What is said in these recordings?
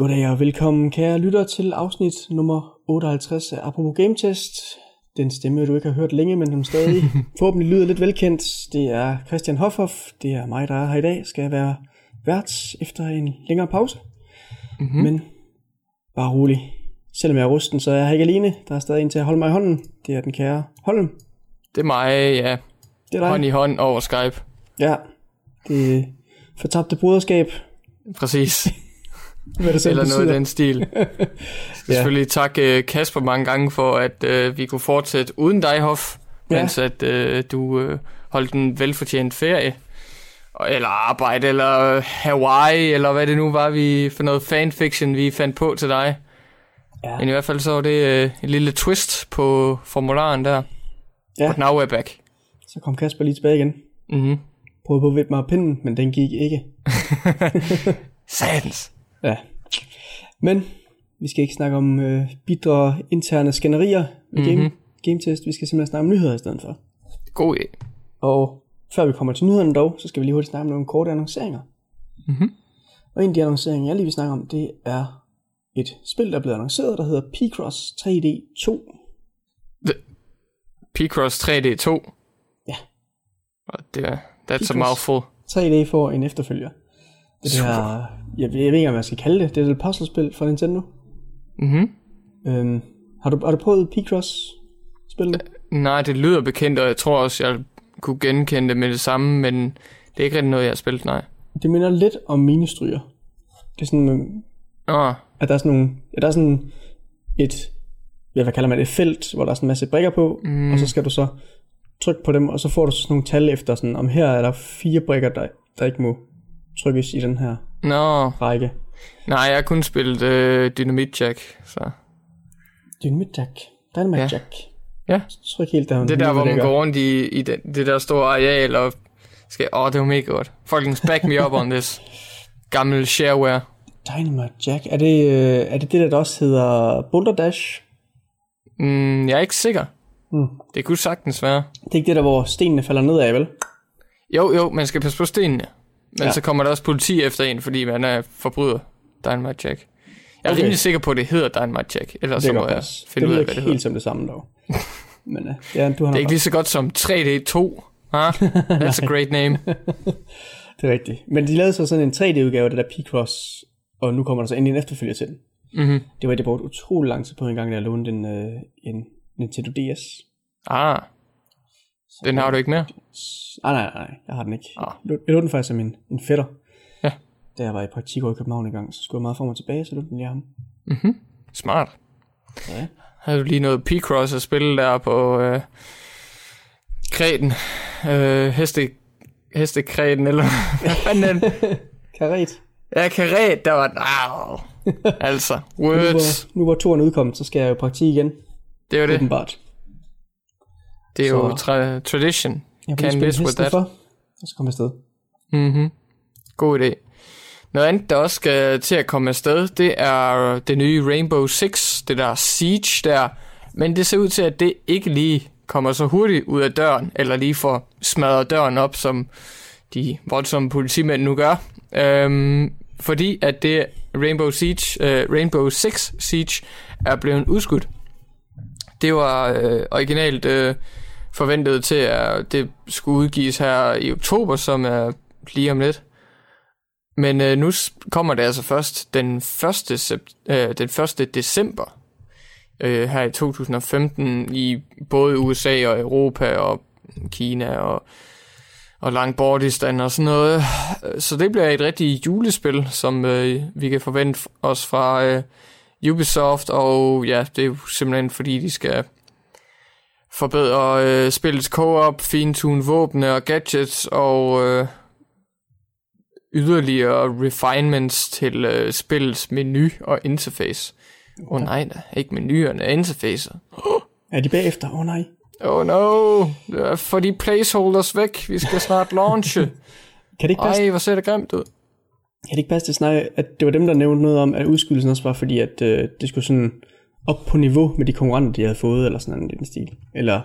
Goddag og velkommen kære lytter til afsnit nummer 58 af Apropos Game Test. Den stemme du ikke har hørt længe, men som stadig forhåbentlig lyder lidt velkendt. Det er Christian Hofhoff, det er mig der er her i dag. Skal være vært efter en længere pause. Mm-hmm. Men bare rolig. Selvom jeg er rusten, så er jeg ikke alene. Der er stadig en til at holde mig i hånden. Det er den kære Holm. Det er mig, ja. Det er dig. Hånd i hånd over Skype. Ja, det er fortabte broderskab. Præcis. Hvad det selv Eller noget i den stil. Jeg skal Ja. selvfølgelig takke øh, Kasper mange gange for, at øh, vi kunne fortsætte uden dig, Hoff. Ja. Mens at øh, du øh, holdt en velfortjent ferie. Eller arbejde, eller øh, Hawaii, eller hvad det nu var, vi for noget fanfiction, vi fandt på til dig. Ja. Men i hvert fald så var det øh, en lille twist på formularen der. Ja. But now we're back. Så kom Kasper lige tilbage igen. Mm-hmm. Prøvede på at vippe mig af pinden, men den gik ikke. Sadens. Ja. Men vi skal ikke snakke om øh, bidre interne skænderier ved game, Mhm. game test. Vi skal simpelthen snakke om nyheder i stedet for. God idé. Og før vi kommer til nyhederne dog, så skal vi lige hurtigt snakke om nogle korte annonceringer. Mhm. Og en af de annonceringer, jeg lige vil snakke om, det er et spil, der er blevet annonceret, der hedder P-Cross 3D 2. P-Cross 3D 2. Ja. Og det er, that's a P-Cross. mouthful. 3D får en efterfølger. Det er Super. jeg, ved- jeg ved ikke, hvad man skal kalde det. Det er et puzzlespil fra Nintendo. Mhm. Øhm, har, du, har du prøvet P-Cross spillet? Nej, det lyder bekendt, og jeg tror også, jeg kunne genkende det med det samme, men det er ikke rigtig noget, jeg har spillet, nej. Det minder lidt om minestryger. Det er sådan, øh, Nå, at der er sådan nogle, ja, der er sådan et, ja, hvad kalder man det, et felt, hvor der er sådan en masse brikker på, mm. og så skal du så trykke på dem, og så får du sådan nogle tal efter sådan, om her er der fire brikker, der, der ikke må trykkes i den her nå. række. Nej, jeg har kun spillet øh, Dynamite Jack, så... Dynamite Jack. Dynamite Ja. Jack. Ja. Tryk helt der. Det er der, hvor man går rundt i, i den, det der store areal og skal... Åh, oh, det var mega godt. Folkens, back me up on this. Gammel shareware. Dynamite Jack. Er det, øh, er det det, der også hedder Boulder Dash? Mm, jeg er ikke sikker. Mm. Det kunne sagtens være. Det er ikke det der, hvor stenene falder ned af, vel? Jo, jo, man skal passe på stenene. Men Ja. så kommer der også politi efter en, fordi man er forbryder. Dynamite Jack. Jeg er Okay. rimelig sikker på, at det hedder Dynamite Jack. Ellers så må jeg passe. finde det ud af, hvad det hedder. helt som det samme dog. Men øh, ja, du har Det nok er ikke lige så godt som 3D2. Ah, that's a great name. Det er rigtigt. Men de lavede så sådan en 3D-udgave af det der P-Cross, og nu kommer der så endelig en efterfølger til den. Mm-hmm. Det var det brugte utrolig lang tid på en gang, da jeg lånte en, øh, en Nintendo DS. Ah, den har du ikke mere? Nej, nej, nej, jeg har den ikke. Ah. Jeg lå- den faktisk af min en fætter. Ja. Da jeg var i praktik over i København en gang, så skulle jeg meget for mig tilbage, så lånte den lige ham. Mm-hmm. Smart. Ja. Havde du lige noget P-Cross at spille der på øh, Kreten? Øh, heste, hestekreten, eller hvad fanden den? Karet. Ja, karet, der var den. Au. Altså, Nu words. hvor, nu hvor turen er udkommet, så skal jeg jo praktik igen, Det er jo det. åbenbart. Det er jo Så- tra- tradition. Jeg spille miss with that. For, så kommer afsted. Mhm. God idé. Noget andet, der også skal til at komme afsted, det er det nye Rainbow Six, det der Siege der. Men det ser ud til, at det ikke lige kommer så hurtigt ud af døren, eller lige får smadret døren op, som de voldsomme politimænd nu gør. Øhm, fordi at det Rainbow Siege, øh, Rainbow Six Siege er blevet udskudt. Det var øh, originalt øh, forventet til, at det skulle udgives her i oktober, som er lige om lidt. Men øh, nu kommer det altså først den 1. Sept- øh, den 1. december øh, her i 2015 i både USA og Europa og Kina og, og Langbordistan og sådan noget. Så det bliver et rigtigt julespil, som øh, vi kan forvente os fra øh, Ubisoft, og ja, det er jo simpelthen fordi, de skal forbedre øh, spillets co-op, fintune våbne og gadgets og øh, yderligere refinements til øh, spillets menu og interface. Åh oh, nej da, ikke menuerne, interfacer. Er de bagefter? Åh oh, nej. Oh no, få de placeholders væk, vi skal snart launche. Kan det ikke passe, Ej, hvor ser det grimt ud. kan det ikke passe at det var dem, der nævnte noget om, at udskydelsen også var fordi, at øh, det skulle sådan op på niveau med de konkurrenter, de havde fået, eller sådan noget i den stil. Eller,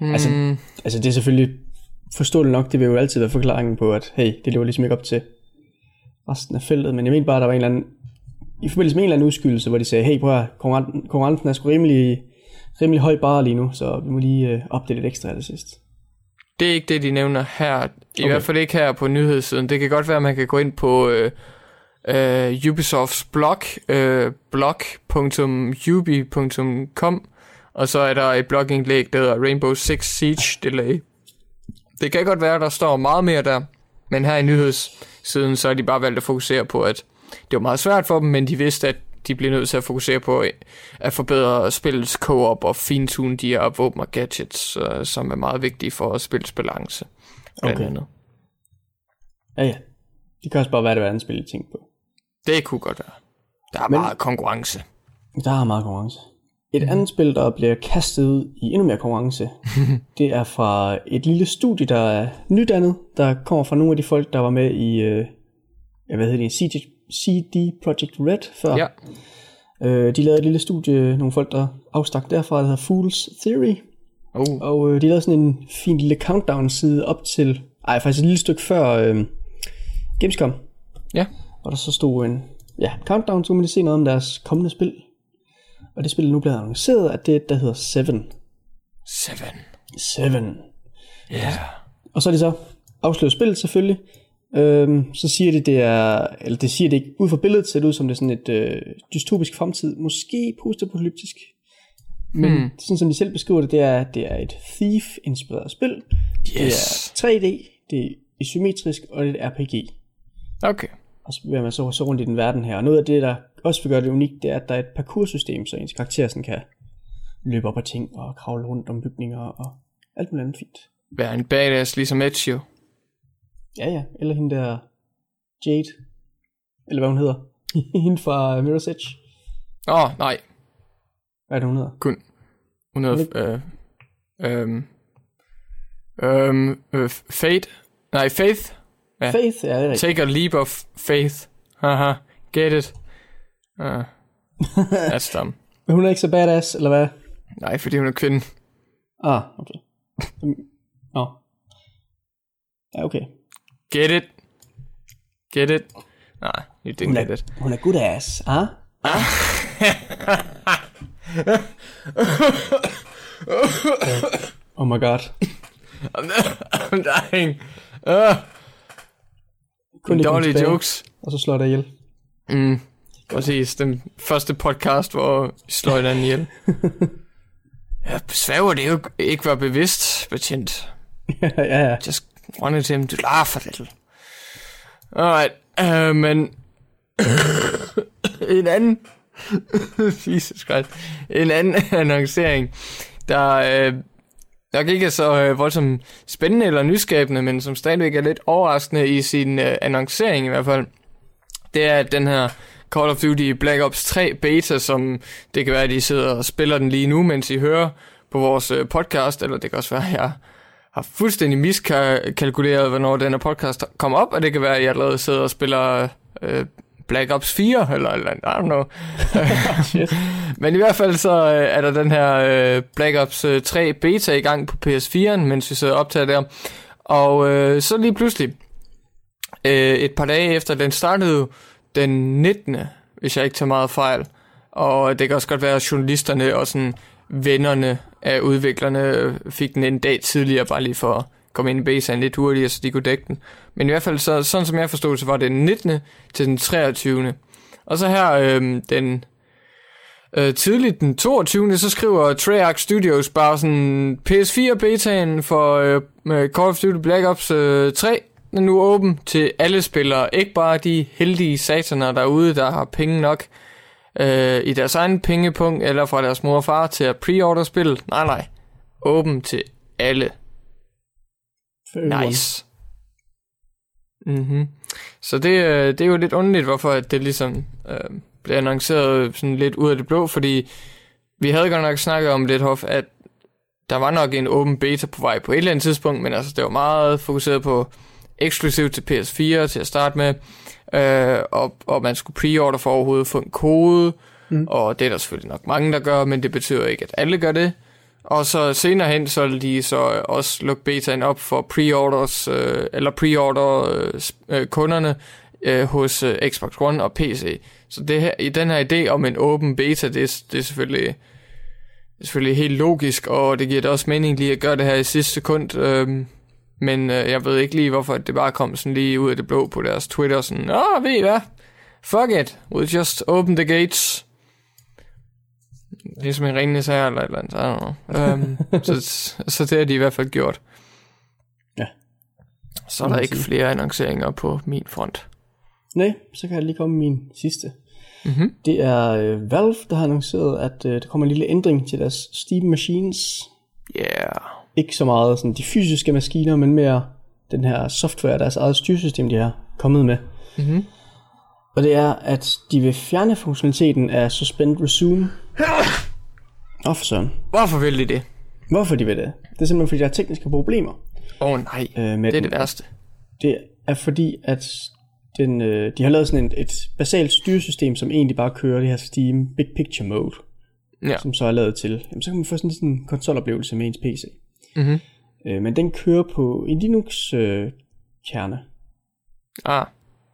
Mm, Altså- altså det er selvfølgelig forståeligt nok, det vil jo altid være forklaringen på, at hey, det lever ligesom ikke op til resten af feltet, men jeg mener bare, at der var en eller anden i forbindelse med en eller anden udskydelse, hvor de sagde, hey, prøv at konkurrenten, konkurrenten er sgu rimelig, rimelig høj bare lige nu, så vi må lige øh, opdele lidt ekstra det sidst. Det er ikke det, de nævner her. I okay. hvert fald ikke her på nyhedssiden. Det kan godt være, at man kan gå ind på øh, øh, Ubisofts blog, øh, blog.ubi.com, og så er der et blogindlæg, der hedder Rainbow Six Siege Delay. Det kan godt være, at der står meget mere der, men her i nyhedssiden, så er de bare valgt at fokusere på, at det var meget svært for dem, men de vidste, at de bliver nødt til at fokusere på at forbedre spillets co-op og fintune de her våben og gadgets, uh, som er meget vigtige for spillets balance. Okay. andet. Ja, ja. Det kan også bare være, det andet spil, ting på. Det kunne godt være. Der er Men, meget konkurrence. Der er meget konkurrence. Et mm. andet spil, der bliver kastet ud i endnu mere konkurrence, det er fra et lille studie, der er nydannet, der kommer fra nogle af de folk, der var med i, øh, jeg ved det, CD, CD Projekt Red før. Ja. Øh, de lavede et lille studie, nogle folk, der afstak derfra, der hedder Fool's Theory. Oh. Og øh, de lavede sådan en fin lille countdown-side op til, ej faktisk et lille stykke før øh, Gamescom. Ja. Og der så stod en ja, countdown, så man lige se noget om deres kommende spil. Og det spil er nu blevet annonceret, at det der hedder Seven. Seven. Seven. Ja. Yeah. Og så er de så afsløret spillet selvfølgelig. Øhm, så siger de, det er, eller det siger det ikke, ud fra billedet ser det ud som det er sådan et øh, dystopisk fremtid, måske postapokalyptisk. Men hmm. sådan som de selv beskriver det, det er, det er et Thief-inspireret spil. Yes. Det er 3D, det er isometrisk, og det er RPG. Okay. Og så vil man så, så rundt i den verden her. Og noget af det, der også vil gøre det unikt, det er, at der er et parcoursystem, så ens karakter sådan kan løbe op ad ting og kravle rundt om bygninger og alt muligt andet fint. Være en badass ligesom Ezio. Ja, ja. Eller hende der Jade. Eller hvad hun hedder. hende fra Mirror's Edge. Åh, oh, nej. Hvad er det, hun hedder? Kun. Hun hedder... Øh, øhm, øhm, øh, Fate. Nej, Faith. Ja. Faith, ja, det er rigtigt. Take a leap of faith. Haha, get it. Uh, that's dumb. Men hun er ikke så badass, eller hvad? Nej, fordi hun er kvinde. Ah, okay. Nå. oh. Ja, okay. Get it? Get it? Nej, you didn't hun er, get it. Hun er good ass, ah? Ah? oh my god. I'm, I'm dying. Uh. Kun dårlige jokes. Og så slår det ihjel. Mm, præcis. Den første podcast, hvor slår hinanden ihjel. Jeg svæver det jo ikke var bevidst, betjent. ja, ja, ja. Just wanted him to laugh a little. Alright, uh, men en anden Jesus Christ. En anden annoncering, der øh, nok ikke er så øh, voldsomt spændende eller nyskabende, men som stadigvæk er lidt overraskende i sin øh, annoncering i hvert fald, det er at den her Call of Duty Black Ops 3 beta, som det kan være, at I sidder og spiller den lige nu, mens I hører på vores øh, podcast, eller det kan også være, at jeg har fuldstændig miskalkuleret, hvornår den her podcast kommer op, og det kan være, at jeg allerede sidder og spiller øh, Black Ops 4, eller, eller I don't know. Men i hvert fald så øh, er der den her øh, Black Ops øh, 3 beta i gang på PS4'en, mens vi sidder optager der. Og øh, så lige pludselig, øh, et par dage efter, den startede den 19., hvis jeg ikke tager meget fejl. Og det kan også godt være, at journalisterne og sådan vennerne af udviklerne fik den en dag tidligere, bare lige for at komme ind i basen lidt hurtigere, så de kunne dække den. Men i hvert fald, så, sådan som jeg forstod så var det den 19. til den 23. Og så her øh, den øh, tidligt den 22. så skriver Treyarch Studios bare sådan, PS4 betaen for øh, Call of Duty Black Ops øh, 3 er nu åben til alle spillere, ikke bare de heldige sataner derude, der har penge nok øh, i deres egen pengepunkt, eller fra deres mor og far til at pre-order spillet. Nej, nej. Åben til alle. Nice. Mm-hmm. Så det, øh, det er jo lidt underligt, hvorfor det ligesom øh, blev annonceret sådan lidt ud af det blå, fordi vi havde godt nok snakket om lidt, Hoff, at der var nok en åben beta på vej på et eller andet tidspunkt, men altså det var meget fokuseret på eksklusivt til PS4 til at starte med, øh, og, og man skulle preorder for overhovedet at få en kode, mm. og det er der selvfølgelig nok mange, der gør, men det betyder ikke, at alle gør det. Og så senere hen, så vil de så også lukke betaen op for pre-orders, øh, eller pre-order øh, øh kunderne øh, hos øh, Xbox One og PC. Så det her, i den her idé om en åben beta, det, det er selvfølgelig selvfølgelig helt logisk, og det giver da også mening lige at gøre det her i sidste sekund. Øh, men øh, jeg ved ikke lige, hvorfor det bare kom sådan lige ud af det blå på deres Twitter. Sådan, åh, ved I hvad? Fuck it. We'll just open the gates. Ligesom en ringende sager eller et eller andet. I don't know. Øhm, så, så det har de i hvert fald gjort. Ja. Så er der ikke sige. flere annonceringer på min front. Nej, så kan jeg lige komme min sidste. Mhm. Det er øh, Valve, der har annonceret, at øh, der kommer en lille ændring til deres Steam Machines. Yeah. Ikke så meget sådan de fysiske maskiner, men mere den her software, deres eget styresystem, de har kommet med. Mhm. Og det er, at de vil fjerne funktionaliteten af Suspend Resume. Åh, oh, for søren. Hvorfor vil de det? Hvorfor de vil det? Det er simpelthen, fordi der er tekniske problemer Åh oh, nej, øh, med det er den. det værste. Det er fordi, at den, øh, de har lavet sådan et, et basalt styresystem, som egentlig bare kører det her Steam Big Picture Mode, Ja. som så er lavet til. Jamen, så kan man få sådan sådan en konsoloplevelse med ens PC. Mhm. Øh, men den kører på en Linux-kerne. Øh, kerne. Ah,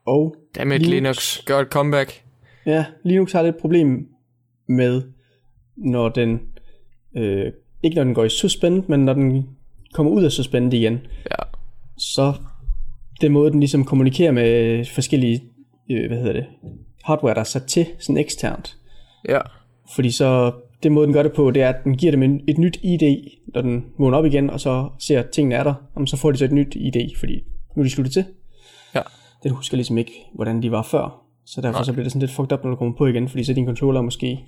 og dammit Linux. Linux. Gør et comeback. Ja, Linux har lidt problem med, når den, øh, ikke når den går i suspend, men når den kommer ud af suspend igen, Ja. så den måde, den ligesom kommunikerer med forskellige, øh, hvad hedder det, hardware, der er sat til sådan eksternt. Ja. Fordi så, den måde, den gør det på, det er, at den giver dem en, et nyt ID, når den vågner op igen, og så ser, at tingene er der, jamen, så får de så et nyt ID, fordi nu er de sluttet til. Ja. Den husker ligesom ikke, hvordan de var før. Så derfor så bliver det sådan lidt fucked up, når du kommer på igen, fordi så din controller måske,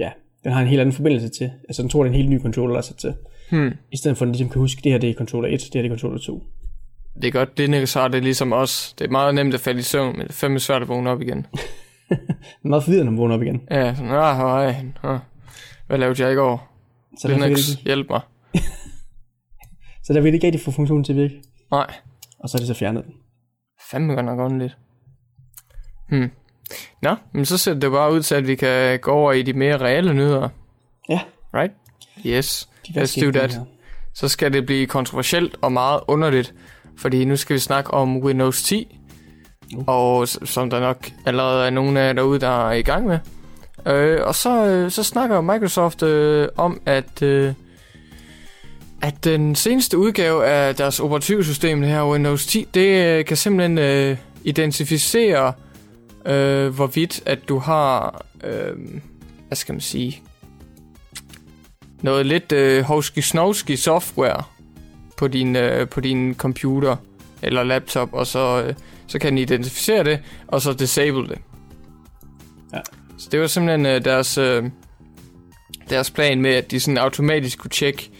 ja, den har en helt anden forbindelse til. Altså den tror, det er en helt ny controller, der er sat til. Hmm. I stedet for, at den ligesom kan huske, det her det er controller 1, det her det er controller 2. Det er godt, Linux har det ligesom os. Det er meget nemt at falde i søvn, men det er fandme svært at vågne op igen. Det er meget forvirrende, når man vågner op igen. Ja, sådan, ah, hej, ah. Hvad lavede jeg i går? Så Linux, det, ikke- hjælp mig. så der vil det ikke rigtig få funktionen til at virke. Nej, Og så er det så fjernet den. fandme godt nok lidt. Hmm. Nå, men så ser det bare ud til, at vi kan gå over i de mere reelle nyheder. Ja, Right? Yes. Let's do that. Så skal det blive kontroversielt og meget underligt, fordi nu skal vi snakke om Windows 10, Uh. og som der nok allerede er nogen af jer derude, der er i gang med. Øh, og så, øh, så snakker Microsoft øh, om, at, øh, at den seneste udgave af deres operativsystem, det her Windows 10, det øh, kan simpelthen øh, identificere, øh, hvorvidt at du har, øh, hvad skal man sige, noget lidt øh, hovski software på din, øh, på din computer eller laptop, og så, øh, så kan den identificere det, og så disable det. Ja. Så det var simpelthen øh, deres, øh, deres plan med, at de sådan automatisk kunne tjekke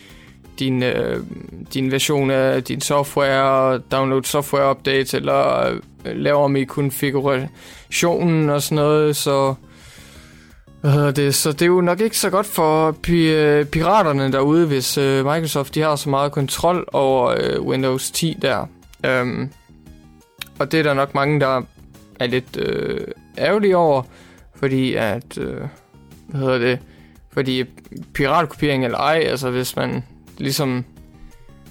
din, øh, din version af din software, download software updates, eller øh, lave om i konfigurationen og sådan noget, så hvad hedder det? Så det er jo nok ikke så godt for pi- øh, piraterne derude, hvis øh, Microsoft de har så meget kontrol over øh, Windows 10 der. Øhm, og det er der nok mange, der er lidt øh, ærgerlige over, fordi at, øh, hvad hedder det, fordi piratkopiering eller ej, altså hvis man ligesom,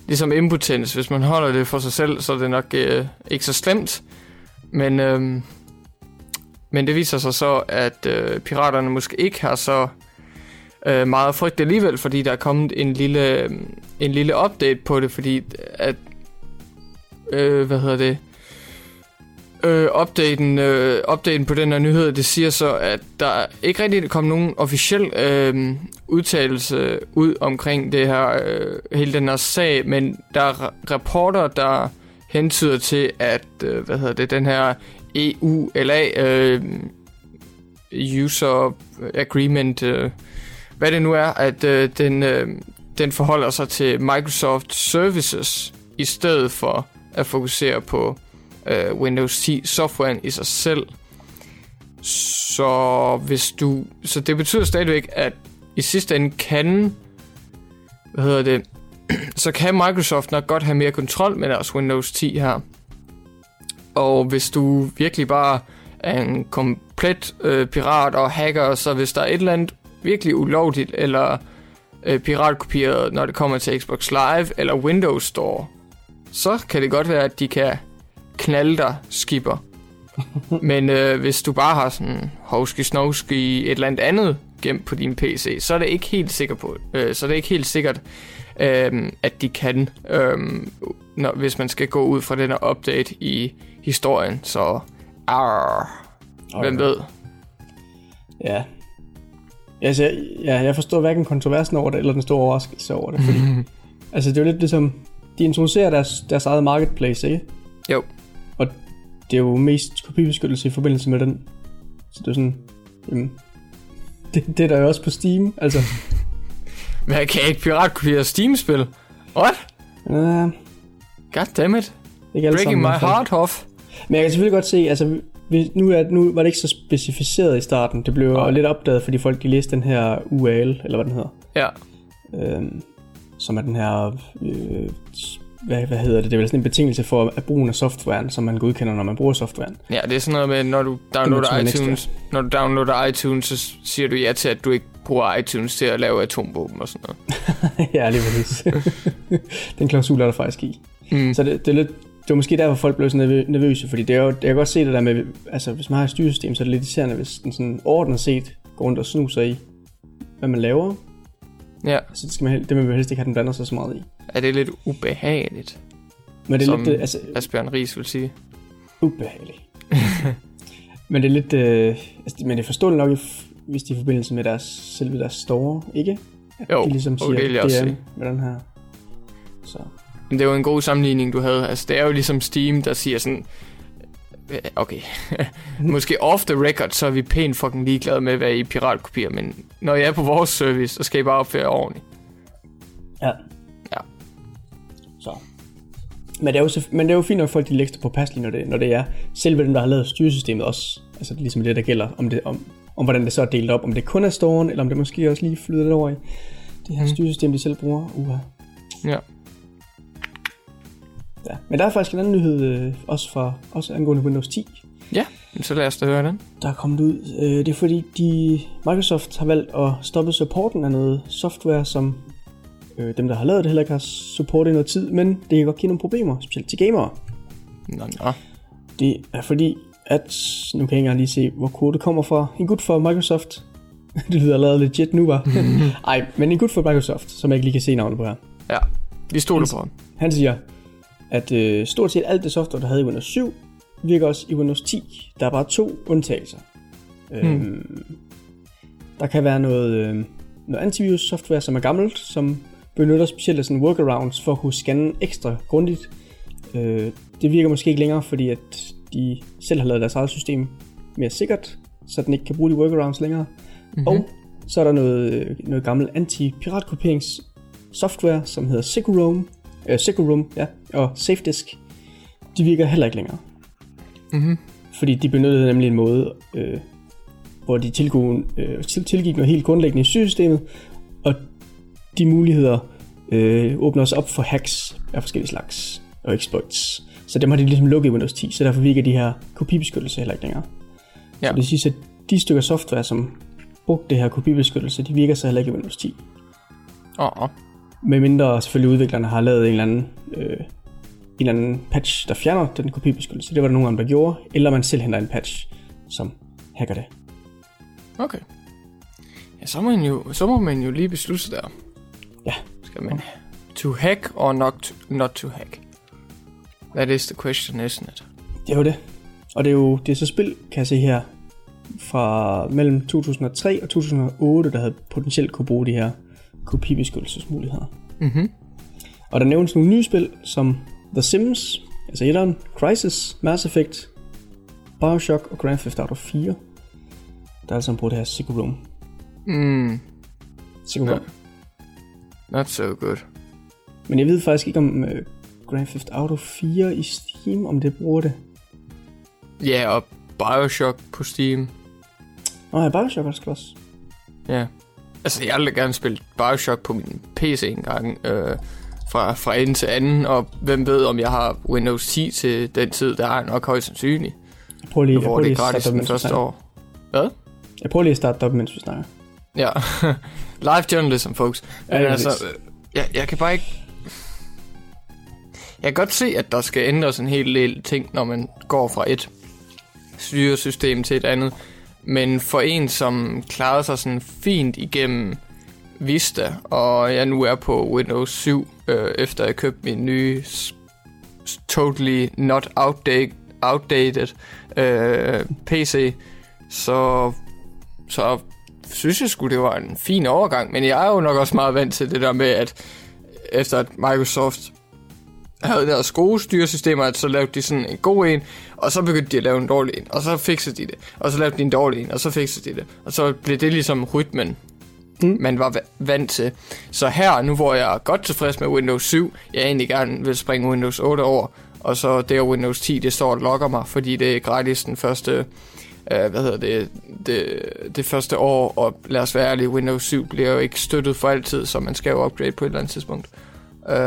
ligesom impotens, hvis man holder det for sig selv, så er det nok øh, ikke så slemt. Men, øh, men det viser sig så, at øh, piraterne måske ikke har så øh, meget frygt alligevel, fordi der er kommet en lille, øhm, en lille update på det, fordi at, øh, hvad hedder det, øh, updaten, øh, updaten på den her nyhed, det siger så, at der ikke rigtig er kommet nogen officiel øh, udtalelse ud omkring det her, øh, hele den her sag, men der er rapporter, der hentyder til, at, øh, hvad hedder det, den her EULA, øh, User Agreement, øh, hvad det nu er, at øh, den, øh, den forholder sig til Microsoft Services, i stedet for at fokusere på øh, Windows 10 softwaren i sig selv. Så hvis du, så det betyder stadigvæk, at i sidste ende kan, hvad hedder det, så kan Microsoft nok godt have mere kontrol med deres Windows 10 her. Og hvis du virkelig bare er en komplet øh, pirat og hacker, så hvis der er et eller andet virkelig ulovligt eller øh, piratkopieret, når det kommer til Xbox Live eller Windows Store, så kan det godt være, at de kan knalde dig, skipper. Men øh, hvis du bare har sådan hovski snovski et eller andet andet gemt på din PC, så er det ikke helt sikkert på, øh, så er det ikke helt sikkert, øh, at de kan, øh, når, hvis man skal gå ud fra den her update i historien. Så, arr, hvem ved? Ja. Altså, jeg, ja, jeg forstår hverken kontroversen over det, eller den store overraskelse over det. Fordi, altså, det er jo lidt ligesom, de introducerer deres, deres eget marketplace, ikke? Jo. Og det er jo mest kopibeskyttelse i forbindelse med den. Så det er sådan, jamen, det, det er der jo også på Steam, altså. Men jeg kan ikke piratkopiere Steam-spil. What? Uh, God damn it. ikke Breaking sammen, my heart off. Men jeg kan selvfølgelig godt se, altså hvis- nu, er, nu var det ikke så specificeret i starten. Det blev Nej. lidt opdaget, fordi folk de læste den her URL, eller hvad den hedder. Ja. Øhm, som er den her, øh, hvad, hvad hedder det, det er vel sådan en betingelse for at brugen af softwaren, som man godkender, når man bruger softwaren. Ja, det er sådan noget med, når du downloader iTunes, når du downloader iTunes, så siger du ja til, at du ikke bruger iTunes til at lave atomvåben og sådan noget. ja, lige præcis. den klausul er der faktisk i. Mm. Så det, det, er lidt, det var måske derfor, folk blev så nervø- nervøse, fordi det er jo, jeg kan godt se det der med, altså hvis man har et styresystem, så er det lidt irriterende, hvis den sådan ordnet set går rundt og snuser i, hvad man laver. Ja, Så det, skal man, det vil man helst ikke have, den blander sig så meget i. er det lidt ubehageligt, Men det er Som- lidt, øh, altså, Asbjørn Ries vil sige. ubehageligt. men det er lidt, øh, altså, men det er forståeligt nok, hvis de er i forbindelse med deres, selve deres store, ikke? At Jo, de ligesom jo, siger, det jeg også DM sige. med den her. Så, Men det var en god sammenligning, du havde. Altså, det er jo ligesom Steam, der siger sådan... øh, Okay, måske off the record, så er vi pænt fucking ligeglade med, hvad I piratkopier, men når jeg er på vores service, så skal I bare opføre ordentligt. ja. Ja. Så. Men det er jo, men det er jo fint, at folk de lægger på passelig, når det, når det er selve dem, der har lavet styresystemet også. Altså det er ligesom det, der gælder om, det, om, om hvordan det så er delt op. Om det kun er storen, eller om det måske også lige flyder lidt over i det her Mhm. styresystem, de selv bruger. Uha. Ja. Ja. Men der er faktisk en anden nyhed, øh, også, fra, også angående Windows 10, Men Så lad os da høre den. der er kommet ud. Øh, det er fordi, de, Microsoft har valgt at stoppe supporten af noget software, som øh, dem, der har lavet det, heller ikke har supportet i noget tid, men det kan godt give nogle problemer, specielt til gamere. Nå, nå. Det er fordi, at, nu kan jeg ikke engang lige se, hvor kodet kommer fra. En gut fra Microsoft. det lyder allerede legit nu, var. Ej, men en gut fra Microsoft, som jeg ikke lige kan se navnet på her. Ja, vi stoler på den. Han siger, at øh, stort set alt det software, der havde i Windows 7, virker også i Windows 10. Der er bare to undtagelser. Hmm. Øhm, der kan være noget, øh, noget antivirus software, som er gammelt, som benytter specielt af sådan workarounds for at kunne scanne ekstra grundigt. Øh, det virker måske ikke længere, fordi at de selv har lavet deres eget system mere sikkert, så den ikke kan bruge de workarounds længere. Mm-hmm. Og så er der noget, noget gammelt anti-piratkoperings software, som hedder Securoom, øh, Securoom ja, og SafeDisk. De virker heller ikke længere. Mhm. Fordi de benyttede nemlig en måde, øh, hvor de tilgik, øh, til, tilgik noget helt grundlæggende i systemet, de muligheder øh, åbner os op for hacks af forskellige slags og exploits. Så dem har de ligesom lukket i Windows 10, så derfor virker de her kopibeskyttelse heller ikke længere. Ja. Så det siger, at de stykker software, som brugte det her kopibeskyttelse, de virker så heller ikke i Windows 10. Åh, oh, Med mindre selvfølgelig udviklerne har lavet en eller anden, øh, en eller anden patch, der fjerner den kopibeskyttelse. Det var der nogen der gjorde. Eller man selv henter en patch, som hacker det. okay. Ja, så må, man jo, så må man jo lige beslutte sig der. Ja. Skal man to hack or not to, not to hack? That is the question, isn't it? Det er jo det. Og det er jo det er så spil, kan jeg se her, fra mellem 2003 og 2008, der havde potentielt kunne bruge de her kopibeskyttelsesmuligheder. Mhm. Og der nævnes nogle nye spil, som The Sims, altså etteren, Crysis, Mass Effect, Bioshock og Grand Theft Auto 4, der altså bruger det her Securoom. Mm, Securoom. Ja. Not so good. Men jeg ved faktisk ikke om uh, Grand Theft Auto 4 i Steam, om det bruger det. Ja, og Bioshock på Steam. Nå, ja, Bioshock er sgu også. Ja. Altså, jeg vil gerne spille Bioshock på min PC en gang. Øh, fra, fra ende til anden, og hvem ved, om jeg har Windows 10 til den tid, der er nok højst sandsynligt. Jeg prøver lige, jeg prøver det lige at gratis starte op, mens vi snakker. år. Hvad? Jeg prøver lige at starte op, mens vi snakker. Ja. Live journalism, folks. Ja, Men ja, altså, øh, jeg, jeg kan bare ikke... Jeg kan godt se, at der skal ændres en hel del ting, når man går fra et styresystem til et andet. Men for en, som klarede sig sådan fint igennem Vista, og jeg nu er på Windows 7, øh, efter jeg købte min nye totally not outdated, outdated øh, PC, så, så synes jeg sgu, det var en fin overgang. Men jeg er jo nok også meget vant til det der med, at efter at Microsoft havde deres gode styresystemer, så lavede de sådan en god en, og så begyndte de at lave en dårlig en, og så fikset de det, og så lavede de en dårlig en, og så fikset de det, og så blev det ligesom rytmen, mm. man var vant til. Så her, nu hvor jeg er godt tilfreds med Windows 7, jeg egentlig gerne vil springe Windows 8 over, og så det Windows 10, det står og logger mig, fordi det er gratis den første, øh, hvad hedder det, det, det første år, og lad os være ærlige, Windows 7 bliver jo ikke støttet for altid, så man skal jo upgrade på et eller andet tidspunkt.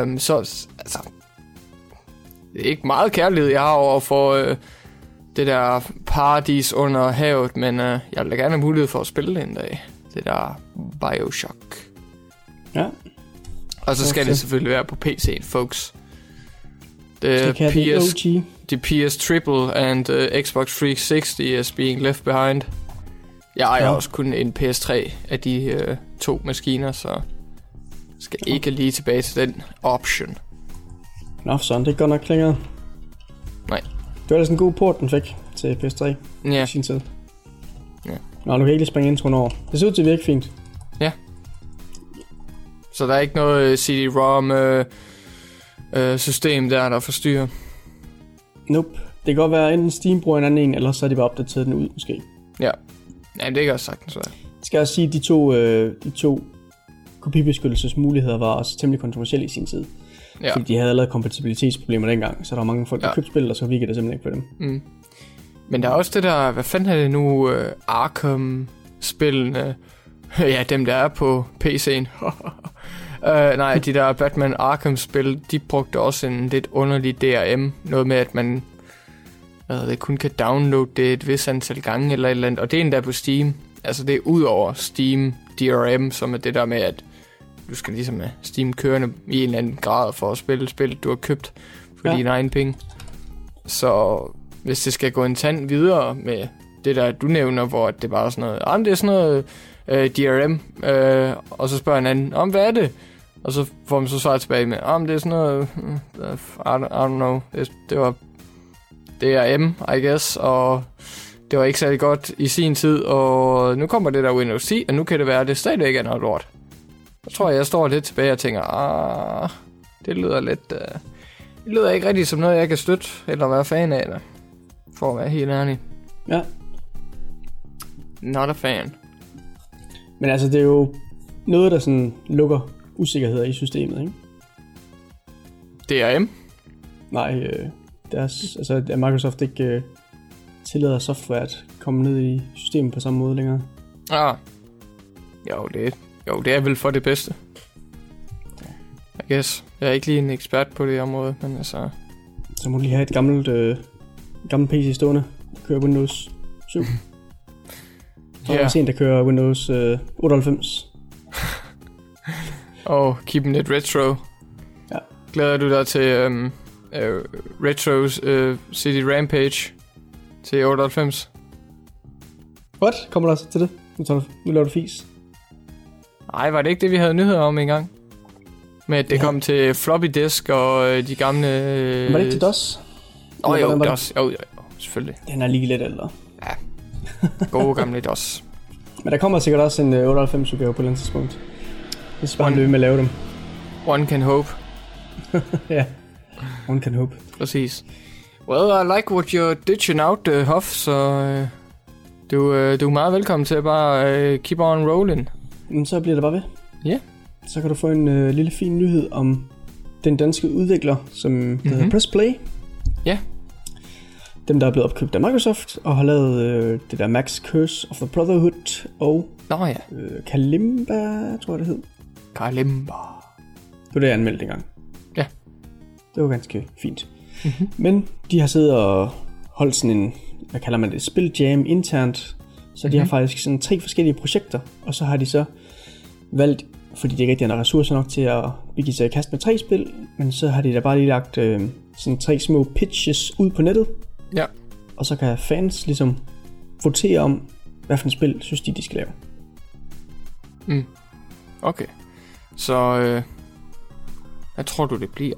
Um, så altså, det er ikke meget kærlighed, jeg har over for øh, det der paradis under havet, men øh, jeg vil da gerne have mulighed for at spille det en dag. Det der Bioshock. Ja. Og så skal okay. det selvfølgelig være på PC, folks. The PS, OG. The PS Triple and uh, Xbox 360 is being left behind. Jeg ejer ja. også kun en PS3 af de uh, to maskiner, så skal ja. ikke lige tilbage til den option. Nå, sådan, det går nok længere. Nej. Det var ellers en god port, den fik til PS3 ja. i sin tid. Ja. Nå, nu kan jeg ikke lige springe introen over. Det ser ud til at virke fint. Ja. Så der er ikke noget øh, CD-ROM øh, øh, system der, der forstyrrer? Nope. Det kan godt være, enten Steam bruger en anden en, eller så er de bare opdateret den ud, måske. Ja. Ja, det kan også sagtens være. Det skal også sige, at de to, øh, de to kopibeskyttelsesmuligheder var også temmelig kontroversielle i sin tid. Ja. Fordi de havde allerede kompatibilitetsproblemer dengang, så der var mange folk, der ja. købte spil, og så virkede det simpelthen ikke på dem. Mm. Men der er også det der, hvad fanden er det nu, uh, Arkham-spillene, ja, dem der er på PC'en. uh, nej, de der Batman Arkham-spil, de brugte også en lidt underlig DRM, noget med, at man hvad det, kun kan downloade det et vis antal gange eller et eller andet, og det er endda på Steam. Altså det er ud over Steam DRM, som er det der med, at du skal ligesom have Steam kørende i en eller anden grad for at spille spil, du har købt for ja. dine egne penge. Så hvis det skal gå en tand videre med det der, du nævner, hvor det bare er sådan noget, ah, det er sådan noget øh, DRM, øh, og så spørger en anden, om hvad er det? Og så får man så svar tilbage med, om ah, det er sådan noget, uh, I, don't, I don't know, det, det var DRM, I guess, og det var ikke særlig godt i sin tid, og nu kommer det der Windows 10, og nu kan det være, at det stadigvæk er noget lort. Så tror jeg, jeg står lidt tilbage og tænker, ah, det lyder lidt... Uh, det lyder ikke rigtig som noget, jeg kan støtte, eller være fan af det. For at være helt ærlig. Ja. Not a fan. Men altså, det er jo noget, der sådan lukker usikkerheder i systemet, ikke? DRM? Nej, øh, deres, altså, at Microsoft ikke øh, tillader software at komme ned i systemet på samme måde længere. Ah. Jo, det, jo, det er vel for det bedste. I guess. Jeg er ikke lige en ekspert på det område, men altså... Så må du lige have et gammelt, øh, gammelt PC stående, der kører Windows 7. Så er en, der kører Windows øh, 98. Og oh, keep it retro. Ja. Glæder du dig til um, uh, Retros uh, City Rampage til 98? What? Kommer der også til det? Nu, tager du, nu laver du fis. Nej, var det ikke det, vi havde nyheder om engang? Med at det ja. kom til floppy disk og øh, de gamle... Øh... Var det ikke til DOS? Åh oh, jo, DOS. Jo, jo, jo, selvfølgelig. Den er lige lidt ældre. Ja. Gode gamle DOS. Men der kommer sikkert også en 98 udgave på et tidspunkt. Det er bare med at lave dem. One can hope. ja, one can hope. Præcis. Well, I like what you're ditching out, uh, Hoff, så uh, du, uh, du er meget velkommen til at bare uh, keep on rolling. Men så bliver det bare ved. Ja. Yeah. Så kan du få en uh, lille fin nyhed om den danske udvikler, som mm-hmm. hedder mhm. Press Play. Ja. Yeah. Dem, der er blevet opkøbt af Microsoft, og har lavet øh, det der Max Curse of the Brotherhood, og Nå ja. øh, Kalimba, tror jeg det hed. Kalimba. Det var det, jeg anmeldte engang. Ja. Det var ganske fint. Mm-hmm. Men de har siddet og holdt sådan en, hvad kalder man det, spil jam internt. Så mm-hmm. de har mhm. faktisk sådan tre forskellige projekter, og så har de så valgt, fordi de ikke rigtig har ressourcer nok til at begive sig i kast med tre spil, men så har de da bare lige lagt øh, sådan tre små pitches ud på nettet. Ja. og så kan fans ligesom votere om, hvad for et spil synes de, de skal lave. Okay. Så, øh, hvad tror du, det bliver?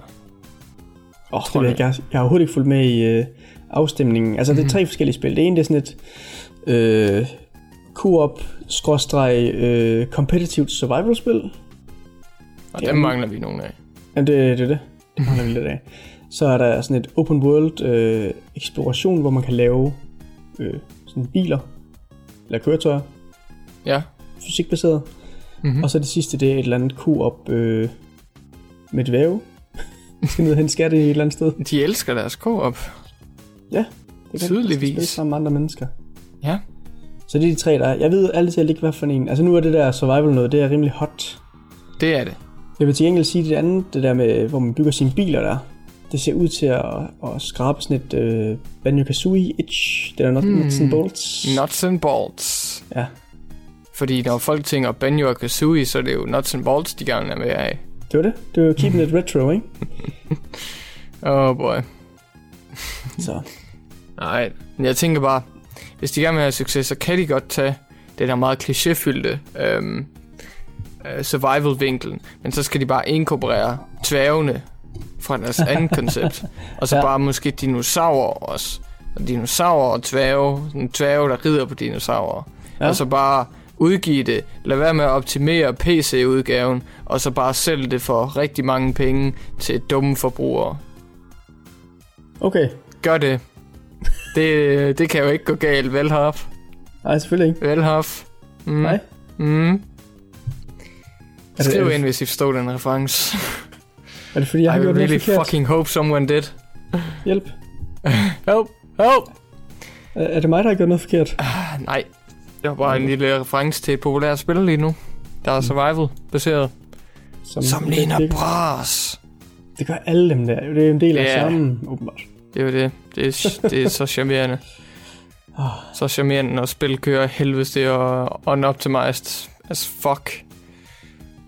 Åh, oh, Tror det jeg, jeg, jeg har overhovedet ikke fulgt med i øh, afstemningen. Altså, det er tre forskellige spil. Det ene det er sådan et øh, co-op, skråstreg, øh, competitive survival-spil. Og Det dem mangler vi nogle af. Ja, det, det er det. Det mangler vi lidt af. Så er der sådan et open world øh, eksploration, hvor man kan lave øh, sådan biler, eller køretøjer, Ja. fysikbaseret. Mm-hmm. Og så det sidste, det er et eller andet co-op øh, med dvæve. Skal ned og hente skatte et eller andet sted. De elsker deres co-op. Det kan Tydeligvis. spille sammen med andre mennesker. Ja. Så det er de tre, der er. Jeg ved altid ikke, hvad for en. Altså nu er det der survival noget, det er rimelig hot. Det er det. Jeg vil til gengæld sige det andet, det der med, hvor man bygger sine biler der. Det ser ud til at, at skrabe sådan et øh, Banjo-Kazooie itch. Det er Hmm. mm. nuts and bolts. Nuts and bolts. Ja, Fordi når folk tænker Banjo og Kazooie, så er det jo nuts and bolts, de gerne er med af. det var det. Det var keeping it retro, ikke? Oh boy. Så Nej, men jeg tænker bare, hvis de gerne vil have succes, så kan de godt tage det der meget klichéfyldte øhm, øh, survival-vinklen, men så skal de bare inkorporere dværgene fra deres andet koncept, og så Ja. bare måske dinosaurer også. Og dinosaurer og sådan en dværge, der rider på dinosaurer. Ja. Og så bare udgive det, lad være med at optimere PC-udgaven, og så bare sælge det for rigtig mange penge til dumme forbrugere. okay. Gør det. Det, det kan jo ikke gå galt, vel Hoff? Nej, selvfølgelig ikke. Vel Hoff? Mm. Nej. Mm. Det, Skriv ind, hvis I forstår den reference. er det fordi, jeg I har gjort really noget fucking hope someone did. Hjælp. Help, help! Er, er det mig, der har gjort noget forkert? Ah, nej, det var bare en lille reference til et populært spil lige nu. Der er survival-baseret. Som, Som ligner det, bras. det gør alle dem der. Det er en del af Ja. sammen, åbenbart. Det er jo det. Det er, det er så charmerende. Ah. Så charmerende, når spil kører helvedes det og unoptimized as fuck.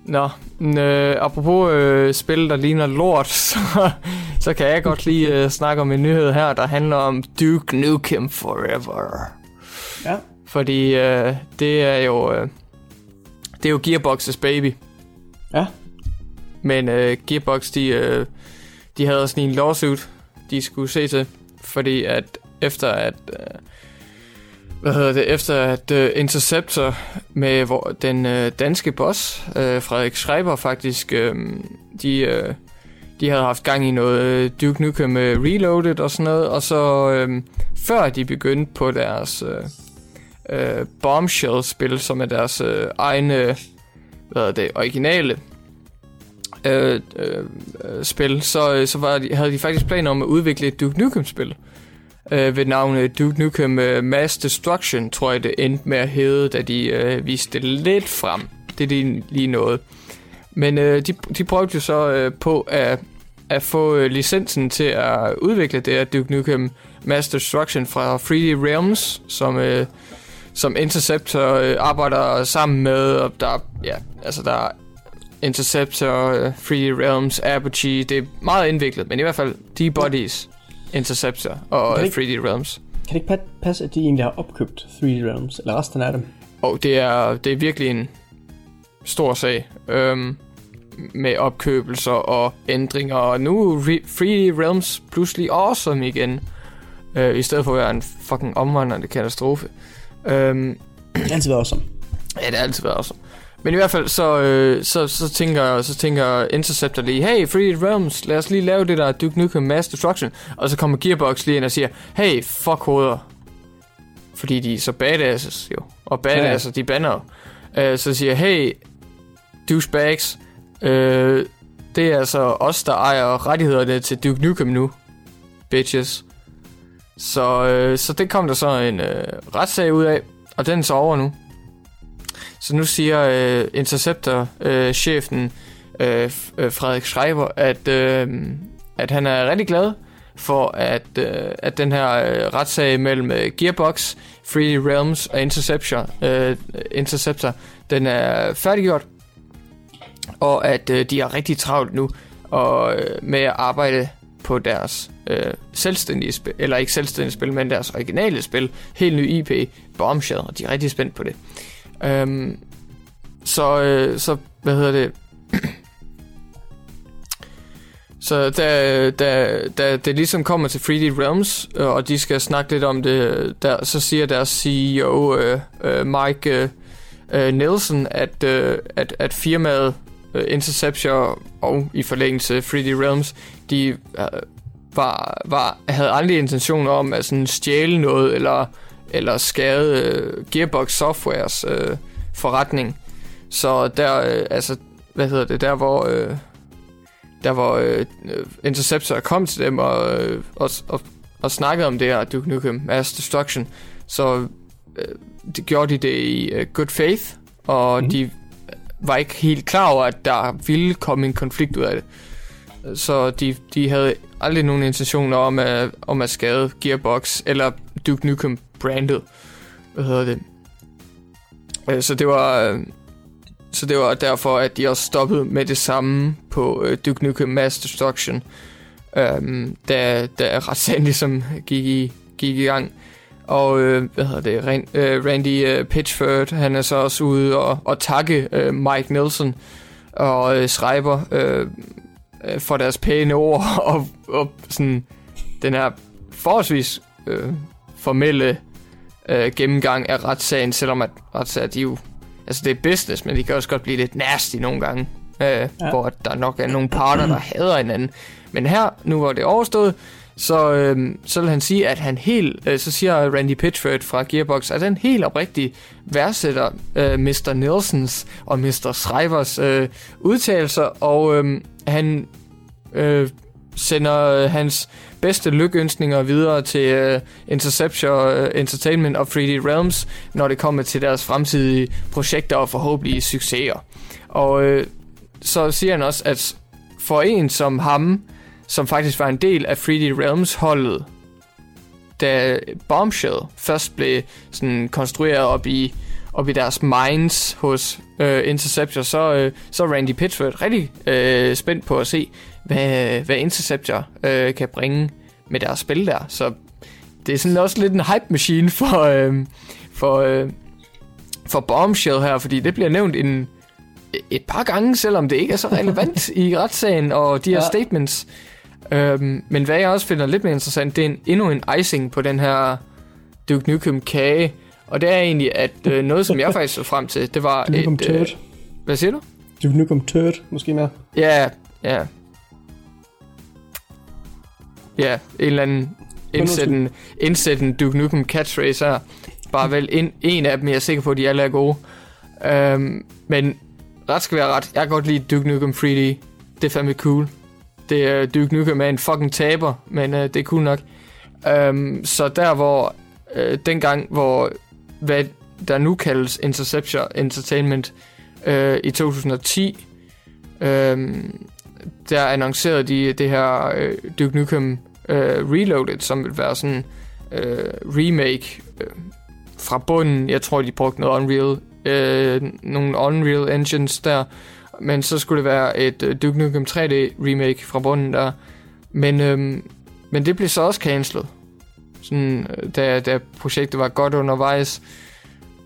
Nå, øh, apropos øh, spil, der ligner lort, så, så kan jeg godt lige øh, snakke om en nyhed her, der handler om Duke Nukem Forever. Ja. Fordi øh, det er jo øh, det er jo Gearbox's baby. Ja. Men øh, Gearbox, de, øh, de havde sådan en lawsuit, de skulle se til, fordi at efter at øh, hvad hedder det, efter at øh, Interceptor med hvor, den øh, danske boss, øh, Frederik Schreiber faktisk, øh, de, øh, de havde haft gang i noget øh, Duke Nukem øh, Reloaded og sådan noget, og så øh, før de begyndte på deres øh, øh, Bombshell-spil, som er deres øh, egne, hvad er det, originale øh, øh, spil, så, øh, så var de, havde de faktisk planer om at udvikle et Duke Nukem-spil øh, ved navnet øh, Duke Nukem øh, Mass Destruction, tror jeg det endte med at hedde, da de øh, viste det lidt frem. Det er lige, lige noget. Men øh, de, de prøvede jo så øh, på at, at få øh, licensen til at udvikle det her Duke Nukem Mass Destruction fra 3D Realms, som, øh, som Interceptor øh, arbejder sammen med, og der, ja, altså der er Interceptor, øh, 3D Realms, Apogee, det er meget indviklet, men i hvert fald de bodies, Interceptor og øh, det 3D Realms. Kan det ikke pa- passe, at de egentlig har opkøbt 3D Realms, eller resten af dem? Og det er, det er virkelig en stor sag øhm, med opkøbelser og ændringer. Og nu er Re- 3D Realms pludselig awesome igen. Øh, I stedet for at være en fucking omvandrende katastrofe. Øhm, Det har altid været awesome. Ja, det har altid været awesome. Men i hvert fald, så, øh, så, så, tænker, så tænker Interceptor lige, hey, Free Realms, lad os lige lave det der Duke Nukem Mass Destruction. Og så kommer Gearbox lige ind og siger, hey, fuck hoveder. Fordi de er så badasses jo. Og badasser, ja. de banner. Øh, så siger, hey, douchebags, øh, det er altså os, der ejer rettighederne til Duke Nukem nu. Bitches. Så, øh, så det kom der så en øh, retssag ud af, og den er så over nu. Så nu siger øh, Interceptor-chefen øh, øh, øh, Frederik Schreiber, at, øh, at han er rigtig glad for, at, øh, at den her øh, retssag mellem øh, Gearbox, Free Realms og Interceptor, øh, Interceptor, den er færdiggjort, og at øh, de er rigtig travlt nu og, øh, med at arbejde på deres øh, selvstændige spil, eller ikke selvstændige spil, men deres originale spil, helt ny IP, Bombshell, og de er rigtig spændt på det. Øhm, så, øh, så, hvad hedder det? så da, da, da det ligesom kommer til 3D Realms, øh, og de skal snakke lidt om det, der, så siger deres CEO, øh, øh, Mike øh, øh, Nielsen, at, øh, at, at firmaet øh, Interceptor og i forlængelse 3D Realms, de øh, var, var, havde aldrig intention om at sådan stjæle noget, eller, eller skade øh, Gearbox Softwares øh, forretning. Så der, øh, altså, hvad hedder det, der hvor, øh, der hvor øh, Interceptor kom til dem og, øh, og, og, og snakkede om det her Duke Nukem Mass Destruction, så øh, det gjorde de det i uh, good faith, og mm. de var ikke helt klar over, at der ville komme en konflikt ud af det. Så de, de havde aldrig nogen intentioner om at, om at skade Gearbox eller Duke Nukem brandet. Hvad hedder det? Øh, så det var øh, så det var derfor, at de også stoppede med det samme på øh, Duke Nukem Mass Destruction, um, da, da retssagen ligesom gik i, gik i gang. Og øh, hvad hedder det, øh, Randy Pitchford, han er så også ude og, og takke øh, Mike Nelson og øh, Schreiber uh, for deres pæne ord og, og sådan den her forholdsvis uh, formelle uh, gennemgang af retssagen, selvom at retssager, de jo altså det er business, men det kan også godt blive lidt nasty nogle gange, øh, ja. hvor der nok er nogle parter, der hader hinanden. Men her, nu hvor det er overstået, så, øh, så vil han sige, at han helt, øh, så siger Randy Pitchford fra Gearbox, at han helt oprigtigt værdsætter øh, Mr. Nielsens og Mr. Schreivers øh, udtalelser, og øh, han øh, sender øh, hans bedste lykønsninger videre til øh, uh, Interceptor uh, øh, Entertainment og 3D Realms, når det kommer til deres fremtidige projekter og forhåbentlige succeser. Og uh, så siger han også, at for en som ham, som faktisk var en del af 3D Realms holdet, da Bombshell først blev sådan konstrueret op i op i deres minds hos uh, Interceptor, så, uh, så Randy Pitchford rigtig uh, spændt på at se, hvad, hvad Interceptor øh, kan bringe med deres spil der. Så det er sådan også lidt en hype machine for, øh, for, øh, for Bombshell her, fordi det bliver nævnt en, et par gange, selvom det ikke er så relevant i retssagen og de her ja. statements. Øhm, men hvad jeg også finder lidt mere interessant, det er en, endnu en icing på den her Duke Nukem kage. Og det er egentlig, at øh, noget, som jeg faktisk så frem til, det var Duke et... Øh, hvad siger du? Duke Nukem Turd, måske mere. Ja, ja. Ja, en eller anden indsætten, indsætten Duke Nukem catchphrase her. Bare vel en, en af dem, jeg er sikker på, at de alle er gode. Um, men ret skal være ret. Jeg kan godt lide Duke Nukem 3D. Det er fandme cool. Det er Duke Nukem er en fucking taber, men uh, det er cool nok. Um, så der hvor, uh, dengang hvor, hvad der nu kaldes Interception Entertainment øh, i 2010, Øh, der annoncerede de det her øh, Duke Nukem øh, Reloaded, som vil være sådan øh, remake øh, fra bunden. Jeg tror, de brugte noget Unreal, øh, nogle Unreal Engines der, men så skulle det være et øh, Duke Nukem 3D remake fra bunden der. Men, øh, men det blev så også cancelled, sådan, øh, da, da projektet var godt undervejs.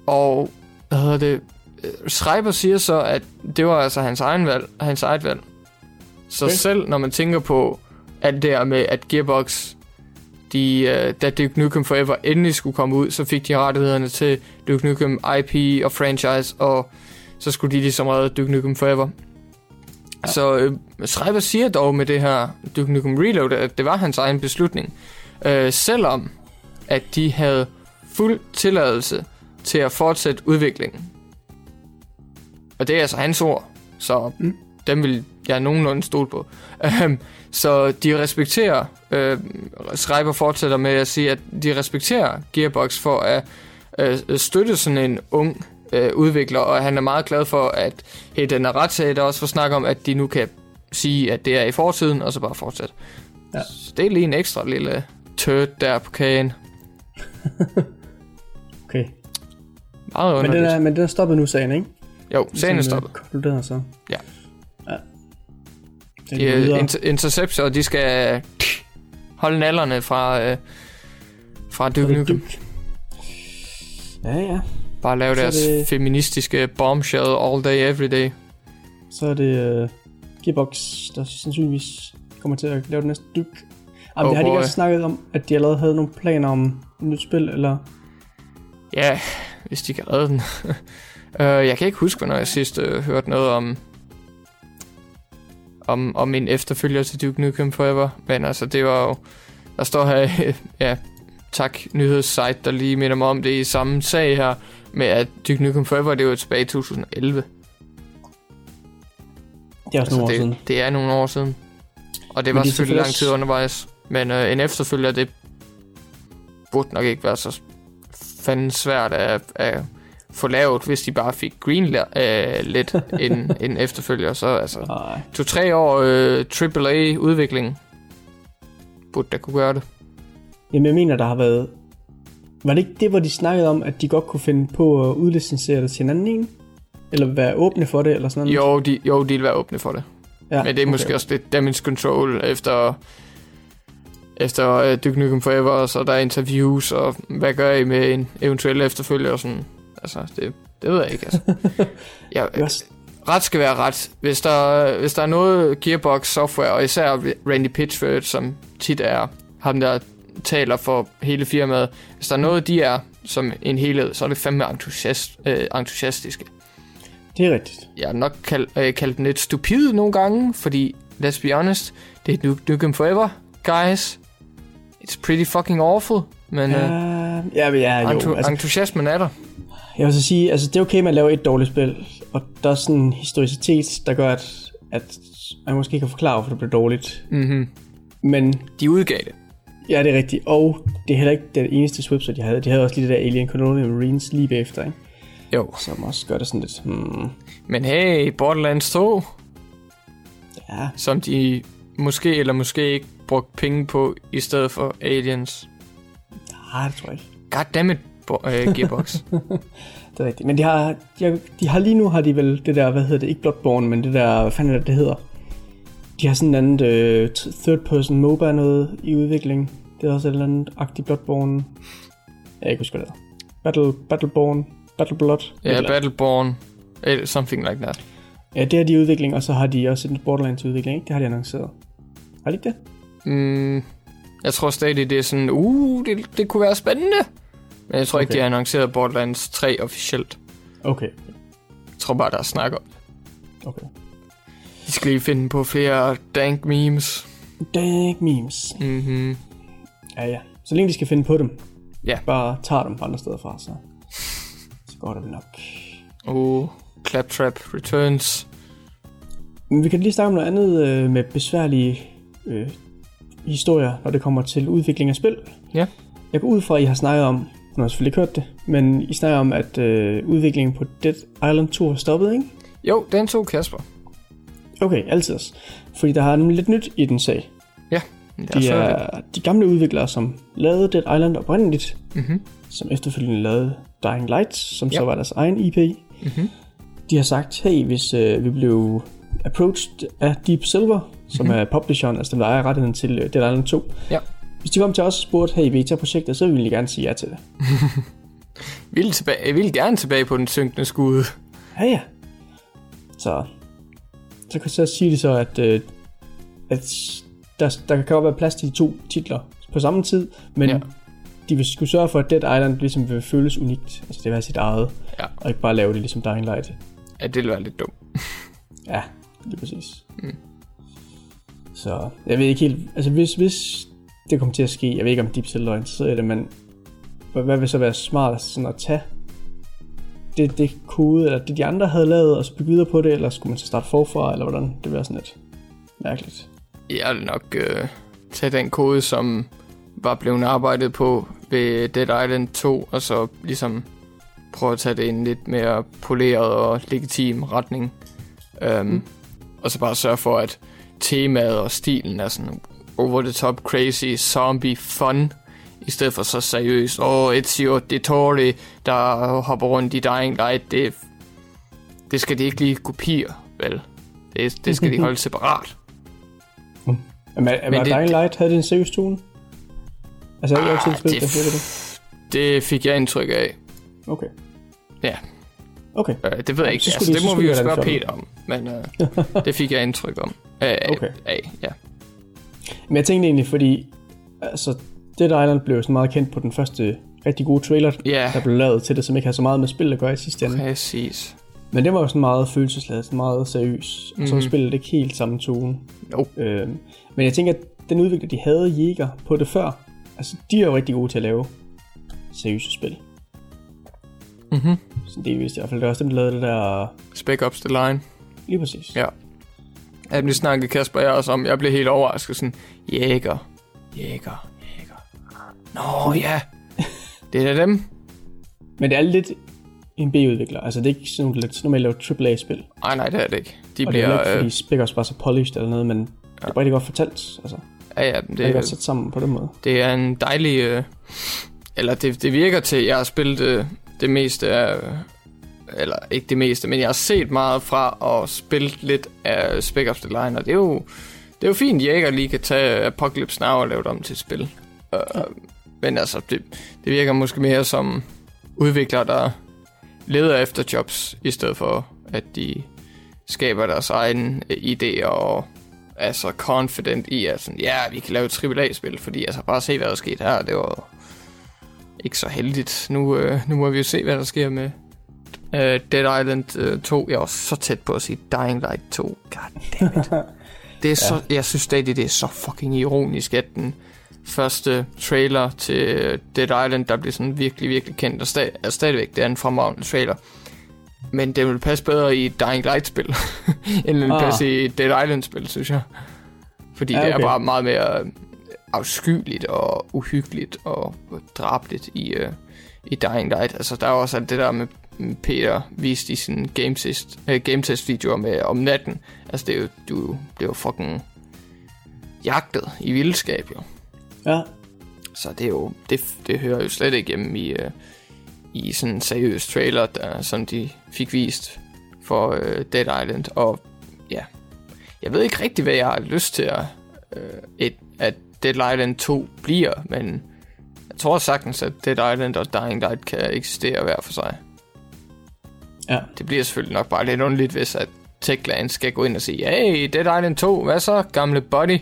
Og hvad hedder det? Øh, Schreiber siger så, at det var altså hans egen valg, hans eget valg. Så okay. selv når man tænker på alt det her med, at Gearbox, de, uh, da Duke Nukem Forever endelig skulle komme ud, så fik de rettighederne til Duke Nukem IP og franchise, og så skulle de ligesom redde Duke Nukem Forever. Ja. Så uh, Schreiber siger dog med det her Duke Nukem Reload, at det var hans egen beslutning. Uh, selvom at de havde fuld tilladelse til at fortsætte udviklingen. Og det er altså hans ord, så mm. dem vil jeg nogenlunde stole på. Um, så de respekterer, øh, Schreiber fortsætter med at sige, at de respekterer Gearbox for at øh, støtte sådan en ung øh, udvikler, og han er meget glad for, at hey, den er retssag, der også får snak om, at de nu kan sige, at det er i fortiden, og så bare fortsætte. Ja. Så det er lige en ekstra lille tørt der på kagen. okay. Meget men den, er, men den er stoppet nu, sagen, ikke? Jo, sagen er stoppet. Konkluderet så. Ja. Ja. De, inter- interceptor, de skal Holde nallerne fra, øh, fra Duke Nukem. Ja, ja. Bare lave Så deres det- feministiske bombshell all day, every day. Så er det uh, Gearbox, der sandsynligvis kommer til at lave det næste Duke. Jamen, Oh det har de ikke også snakket om, at de allerede havde nogle planer om et nyt spil, eller? Ja, hvis de kan redde den. uh, jeg kan ikke huske, hvornår jeg sidst uh, hørte noget om, om, om en efterfølger til Duke Nukem Forever. Men altså, det var jo... Der står her, ja, tak, nyhedssite, der lige minder mig om det i samme sag her, med at Duke Nukem Forever, det var tilbage i 2011. Det er også nogle år Altså, siden. det, det er nogle år siden. Og det Men var de selvfølgelig lang tid undervejs. Men øh, en efterfølger, det burde nok ikke være så fanden svært at, at få lavet, hvis de bare fik green øh, lidt en, en efterfølger. Så altså, to-tre år øh, AAA-udvikling burde da kunne gøre det. Jamen, jeg mener, der har været... Var det ikke det, hvor de snakkede om, at de godt kunne finde på at udlicensere det til en anden en? Eller være åbne for det, eller sådan noget? Jo, de, jo, de vil være åbne for det. ja, Men det er måske også lidt damage control efter, efter uh, Duke Nukem Forever, og så der er interviews, og hvad gør I med en eventuel efterfølger og sådan. Altså, det, det ved jeg ikke, altså. Er også, ret skal være ret. Hvis der, hvis der er noget Gearbox software, og især Randy Pitchford, som tit er ham, der taler for hele firmaet, hvis der er noget, de er som en helhed, så er det fandme entusiast, øh, entusiastiske. det er rigtigt. Jeg har nok kald, øh, kaldt den lidt stupid nogle gange, fordi, let's be honest, det er Duke Nukem Forever, guys. It's pretty fucking awful, men ja, Ja, ja, ja, jo. entu- Altså, entusiasmen er der. jeg vil så sige, altså det er okay at lave et dårligt spil, og der er sådan en historicitet, der gør, at, at man måske kan forklare, hvorfor det blev dårligt. Mm-hmm. Men De udgav det. ja, det er rigtigt. Og det er heller ikke det eneste swipser, de havde. De havde også lige det der Alien Colonial Marines lige bagefter, ikke? Jo, som også gør det sådan lidt, hmm, men hey, Borderlands 2, ja, som de måske eller måske ikke brugt penge på, i stedet for Aliens. nej, det tror jeg ikke. Goddammit, øh, Gearbox. Det er rigtigt. Men de har, de, har, de har lige nu har de vel det der, hvad hedder det, ikke Bloodborne, men det der, hvad fanden er det, det hedder? De har sådan et andet øh, t- third person MOBA noget i udvikling. Det er også et eller andet agtigt Bloodborne. Jeg ikke huske, hvad det. Battle, Battleborn, Battleblood. ja, Eller- Battleborn, eller something like that. ja, det har de udvikling, og så har de også et Borderlands udvikling, ikke? Det har de annonceret. Har de ikke det? Mm, jeg tror stadig, det er sådan, uh, det, det kunne være spændende. Men jeg tror okay. ikke, de har annonceret Borderlands 3 officielt. Okay, Jeg tror bare, der er snak om. det. okay. De skal lige finde på flere dank memes. Dank memes. Mhm. Ja, ja. Så længe de skal finde på dem. Ja. Bare tager dem andre steder fra, så, så går det vel nok. Uh, Claptrap Returns. Men vi kan lige snakke om noget andet øh, med besværlige øh, historier, når det kommer til udvikling af spil. Ja. Jeg går ud fra, at I har snakket om, nu har jeg selvfølgelig ikke hørt det, men I snakker om, at øh, udviklingen på Dead Island 2 er stoppet, ikke? Jo, den tog Kasper. Okay, altid også. Fordi der er nemlig lidt nyt i den sag. Ja, De er de gamle udviklere, som lavede Dead Island oprindeligt, Mhm. som efterfølgende lavede Dying Light, som Ja. så var deres egen IP. Mhm. De har sagt, hey, hvis øh, vi blev approached af Deep Silver, som Mhm. mm-hmm. er publisheren, altså dem der ejer rettigheden til øh, Dead Island 2. Ja. Hvis de kom til os og spurgte, hey, vil I tage projektet, så ville vi gerne sige ja til det. Vil, tilbage, jeg vil gerne tilbage på den synkende skude. Ja, ja. Så, så kan jeg så sige det så, at, øh, at der, der kan godt være plads til de to titler på samme tid, men Ja. de vil skulle sørge for, at Dead Island ligesom vil føles unikt. Altså det vil være sit eget, Ja. og ikke bare lave det ligesom Dying Light. Ja, det ville være lidt dumt. Ja, lige præcis. Mm. Så jeg ved ikke helt, altså hvis, hvis det kommer til at ske, jeg ved ikke om Deep Silver er interesseret i det, men hvad, hvad vil så være smart sådan at tage det, det kode, eller det de andre havde lavet, og så bygge videre på det, eller skulle man så starte forfra, eller hvordan, det være sådan lidt mærkeligt. Jeg vil nok øh, tage den kode, som var blevet arbejdet på ved Dead Island 2, og så ligesom prøve at tage det i en lidt mere poleret og legitim retning. Um, mm. Og så bare sørge for, at temaet og stilen er sådan over the top crazy zombie fun, i stedet for så seriøst, åh, oh, Ezio Dettori, der hopper rundt i Dying Light, det, det skal de ikke lige kopiere, vel? Det, det skal de holde separat. Men, men Men var det- Dying Light, havde det en seriøs tone? Altså, jeg har ikke Ah, altid spillet det- det, det, det. Det fik jeg indtryk af. Okay. Ja. Okay. Øh, det ved jeg ikke. så Altså, de- det så må vi jo spørge Peter om. Men øh, det fik jeg indtryk om. Af, Okay. af, ja. Men jeg tænkte egentlig, fordi altså, Dead Island blev sådan meget kendt på den første rigtig gode trailer, Ja, der blev lavet til det, som ikke har så meget med spil at gøre i sidste ende. præcis. Men det var jo sådan meget følelsesladet, meget seriøs. Og så Mhm. spillet ikke helt samme tone. Nope. Øhm, men jeg tænker, at den udvikler, de havde Jaeger på det før, altså de er jo rigtig gode til at lave seriøse spil. Så det er vist i hvert fald, det er også dem, der lavede det der... Spec Ops The Line. Lige præcis. Ja. At det snakkede Kasper og jeg også om. Jeg blev helt overrasket. Sådan, jæger, jæger, jæger. Nå ja, det er da dem. Men det er lidt en B-udvikler. Altså det er ikke sådan lidt normalt lavet AAA-spil. Nej, nej, det er det ikke. De Og det er bliver... ikke, fordi Øh, Spec Ops var så polished eller noget, men det er rigtig godt fortalt. Altså, ja, ja, det er godt det, sat sammen på den måde. det er en dejlig... Øh, eller det, det virker til, jeg har spillet øh, det meste af... Eller ikke det meste, men jeg har set meget fra og spillet lidt af Spec Ops The Line, og det er jo... Det er jo fint, at Jæger lige kan tage Apocalypse Now og lave det om til et spil. Uh, Men altså, det, det virker måske mere som udviklere, der leder efter jobs, i stedet for, at de skaber deres egen idé idéer og er så confident i, at sådan, ja, vi kan lave et AAA-spil, fordi altså, bare se, hvad der skete her, det var ikke så heldigt. Nu, øh, nu må vi jo se, hvad der sker med øh, Dead Island øh, 2. Jeg var så tæt på at sige Dying Light 2. God damn it. Det er så, jeg synes stadig, det er så fucking ironisk, at den første trailer til Dead Island, der blev sådan virkelig, virkelig kendt, og sta- er stadigvæk det er en fremragende trailer. Men det vil passe bedre i Dying Light-spil, end det vil Ah. passe i Dead Island-spil, synes jeg. Fordi Ja, ja, det er okay. bare meget mere afskyeligt og uhyggeligt og drabligt i, uh, i Dying Light. Altså, der er også alt det der med Peter viste i sin game test, uh, game test videoer med om natten. Altså, det er jo, du bliver jo fucking jagtet i vildskab, jo. Ja, Så det er jo, det, det hører jo slet ikke hjemme i, uh, i sådan en seriøs trailer, der, som de fik vist for uh, Dead Island. Og ja, jeg ved ikke rigtig, hvad jeg har lyst til at, uh, et, at Dead Island 2 bliver, men jeg tror sagtens, at Dead Island og Dying Light kan eksistere hver for sig. ja. Det bliver selvfølgelig nok bare lidt underligt, hvis at Techland skal gå ind og sige, hey, Dead Island 2, hvad så, gamle buddy?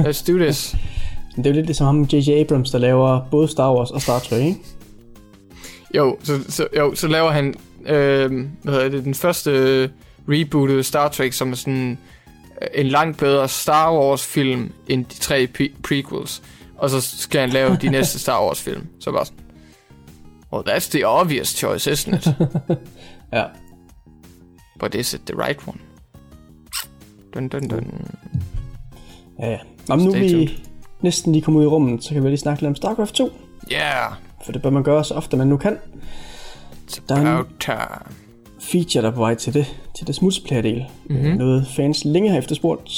Let's do this. Det er jo lidt ligesom ham J.J. Abrams, der laver både Star Wars og Star Trek, ikke? Jo, så, så, jo, så laver han øh, hvad hedder det, den første øh, rebootede Star Trek, som er sådan en langt bedre Star Wars film end de tre pre- prequels. Og så skal han lave de næste Star Wars film. Så bare sådan, well, that's the obvious choice, isn't it? Ja. But is it the right one? Dun, dun, dun. Ja, ja. Nå, nu vi tuned. næsten lige kommet ud i rummet, så kan vi lige snakke lidt om StarCraft 2. Yeah, For det bør man gøre så ofte man nu kan. it's about time. Feature, der er på vej til det, til det multiplayer-del. Mhm. Mm-hmm. Noget fans længe har efterspurgt,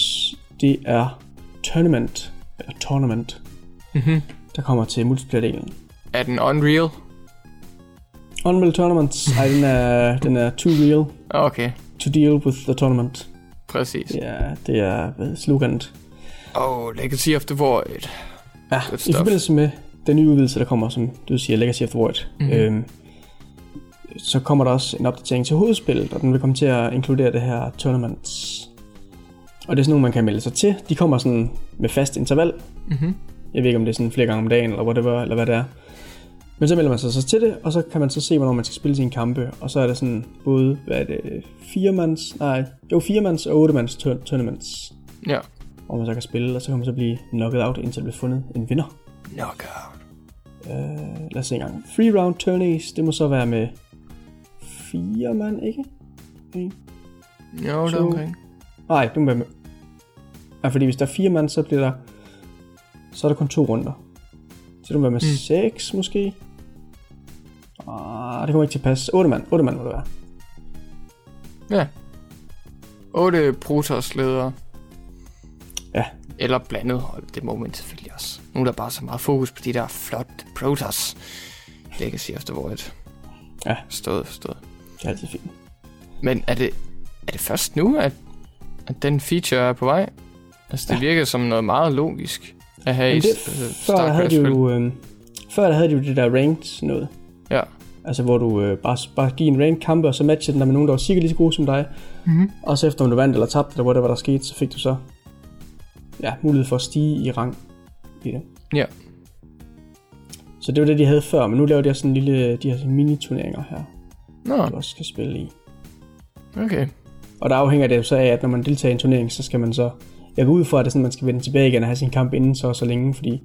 det er Tournament, eller Tournament, Mm-hmm. der kommer til multiplayer-delen. Er den Unreal? Unreal Tournaments, ej, den er, den er too real Okay, to deal with the tournament. præcis. Er, det er hvad, sloganet. Oh, Legacy of the Void. Ja, i forbindelse med den nye udvidelse, der kommer, som du siger, Legacy of the Void, Mhm. mm-hmm. øhm, så kommer der også en opdatering til hovedspillet, og den vil komme til at inkludere det her tournaments. Og det er sådan nogle, man kan melde sig til. De kommer sådan med fast interval. Mm-hmm. Jeg ved ikke, om det er sådan flere gange om dagen, eller whatever, eller hvad det er. Men så melder man sig så til det, og så kan man så se, hvornår man skal spille sine kampe. Og så er der sådan både, hvad er det, firemands, nej, jo firemands og ottemands tur- tournaments, Ja. hvor man så kan spille, og så kan man så blive knocket out, indtil der bliver fundet en vinder. Knockout. Uh, lad os se en gang. Free round tourneys, det må så være med fire mand, ikke? En. Jo, det er omkring. Nej, det må være med. Ja, fordi hvis der er fire mand, så bliver der... Så er der kun to runder. Så det må være med Mm. seks, måske. Ah, det kommer ikke til at passe. 8 mand. 8 mand må det være. Ja. 8 Protoss-ledere. Ja. Eller blandet hold, det må man selvfølgelig også. Nu er der bare så meget fokus på de der flotte Protoss. Legacy of the Void. Ja. Stået, forstået. Det er altid fint. Men er det, er det først nu, at, at den feature er på vej? Altså, det virker som noget meget logisk at have Men i det, øh, før der havde de StarCraft-spil. jo, øh, før der havde de jo det der ranked noget. Ja. Altså hvor du øh, bare, bare giver en ranked kampe, og så matcher den der med nogen, der var sikkert lige så gode som dig. Mhm. Og så efter om du vandt eller tabte, eller whatever der skete, så fik du så ja, mulighed for at stige i rang i det. Ja. Så det var det, de havde før, men nu laver de også sådan en lille, de her mini-turneringer her, Nå, du også skal spille i. okay. Og der afhænger det jo så af, at når man deltager i en turnering, så skal man så... Jeg går ud fra, at det sådan, man skal vende tilbage igen og have sin kamp inden så så længe, fordi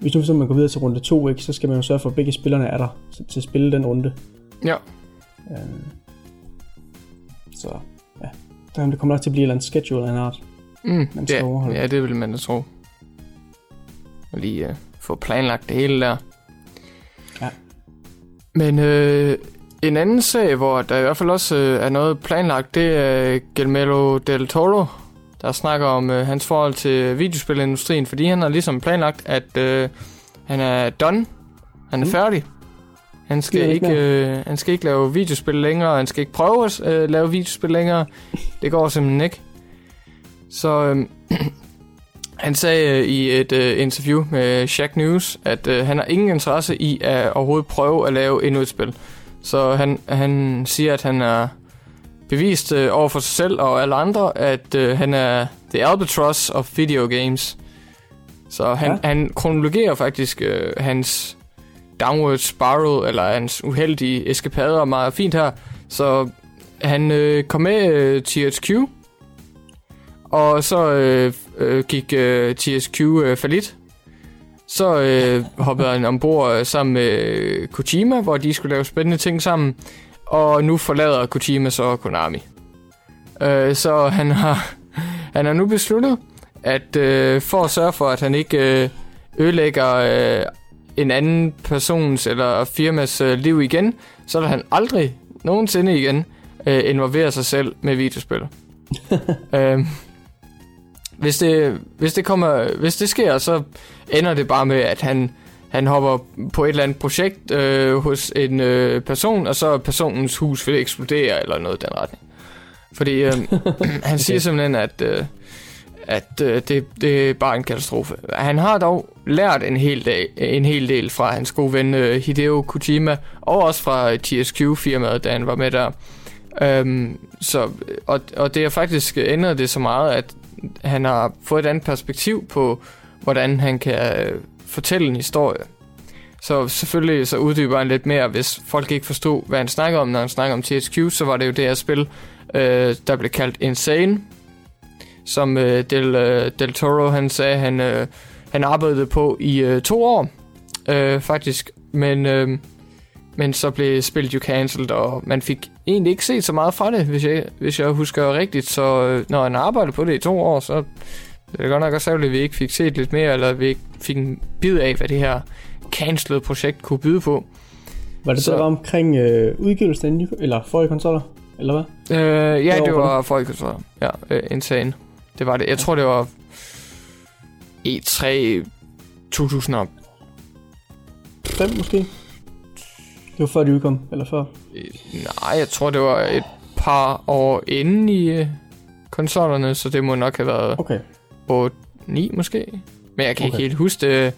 hvis nu for eksempel man går videre til runde 2, ikke, så skal man jo sørge for, at begge spillerne er der til, til at spille den runde. Ja. Øhm, så ja, der, det kommer nok til at blive et eller andet schedule af en art. Mm, Man skal ja, overholde. ja, det vil man da tro. Og lige uh, få planlagt det hele der. Ja. Men øh, en anden sag, hvor der i hvert fald også øh, er noget planlagt, det er Guillermo del Toro, der snakker om øh, hans forhold til videospilindustrien, fordi han har ligesom planlagt, at øh, han er done, han er Mm. færdig. Han skal, ikke ikke, øh, han skal ikke lave videospil længere, han skal ikke prøve at øh, lave videospil længere. Det går simpelthen ikke. Så øh, han sagde øh, i et øh, interview med Shack News, at øh, han har ingen interesse i at overhovedet prøve at lave endnu et spil. Så han, han siger, at han er bevist øh, over for sig selv og alle andre, at øh, han er the albatross of video games. Så han, Ja. han kronologerer faktisk øh, hans downward spiral, eller hans uheldige eskapader meget fint her. Så han øh, kom med øh, THQ, og så øh, øh, gik øh, THQ øh, falit. Så øh, hoppede han ombord øh, sammen med øh, Kojima, hvor de skulle lave spændende ting sammen. Og nu forlader Kojima så Konami. Øh, så han har, han har nu besluttet, at øh, for at sørge for, at han ikke øh, ødelægger øh, en anden persons eller firmas øh, liv igen, så vil han aldrig nogensinde igen øh, involvere sig selv med videospil. øhm, hvis, det, hvis, det kommer, hvis det sker, så ender det bare med, at han, han hopper på et eller andet projekt øh, hos en øh, person, og så personens hus vil eksplodere eller noget i den retning. Fordi øh, han siger simpelthen, at, øh, at øh, det, det er bare en katastrofe. Han har dog lært en hel, dag, en hel del fra hans gode ven øh, Hideo Kojima, og også fra TSQ-firmaet, da han var med der. Øhm, så, og, og det har faktisk ændret det så meget, at han har fået et andet perspektiv på, hvordan han kan øh, fortælle en historie. Så selvfølgelig så uddyber han lidt mere, hvis folk ikke forstod, hvad han snakker om, når han snakker om THQ, så var det jo det her spil, øh, der blev kaldt Insane, som øh, Del, øh, Del Toro, han sagde, han, øh, han arbejdede på i øh, to år, øh, faktisk, men, øh, men så blev spillet jo cancelled, og man fik egentlig ikke set så meget fra det, hvis jeg, hvis jeg husker rigtigt, så øh, når han arbejdede på det i to år, så det er godt nok også ærgerligt, at vi ikke fik set lidt mere, eller vi ikke fik en bid af, hvad det her cancelled projekt kunne byde på. Var det så, Så- var omkring øh, udgivelsen af nye, eller forrige konsoller? Eller hvad? Øh, ja, det var var folkekontrol. Ja, øh, insane. Det var det. Jeg tror, det var E3 2000 Fem måske? Det var før de udkom, eller før? Nej, jeg tror, det var et par år inden i øh, konsollerne, så det må nok have været Okay. 8-9 måske. Men jeg kan okay. Ikke helt huske det.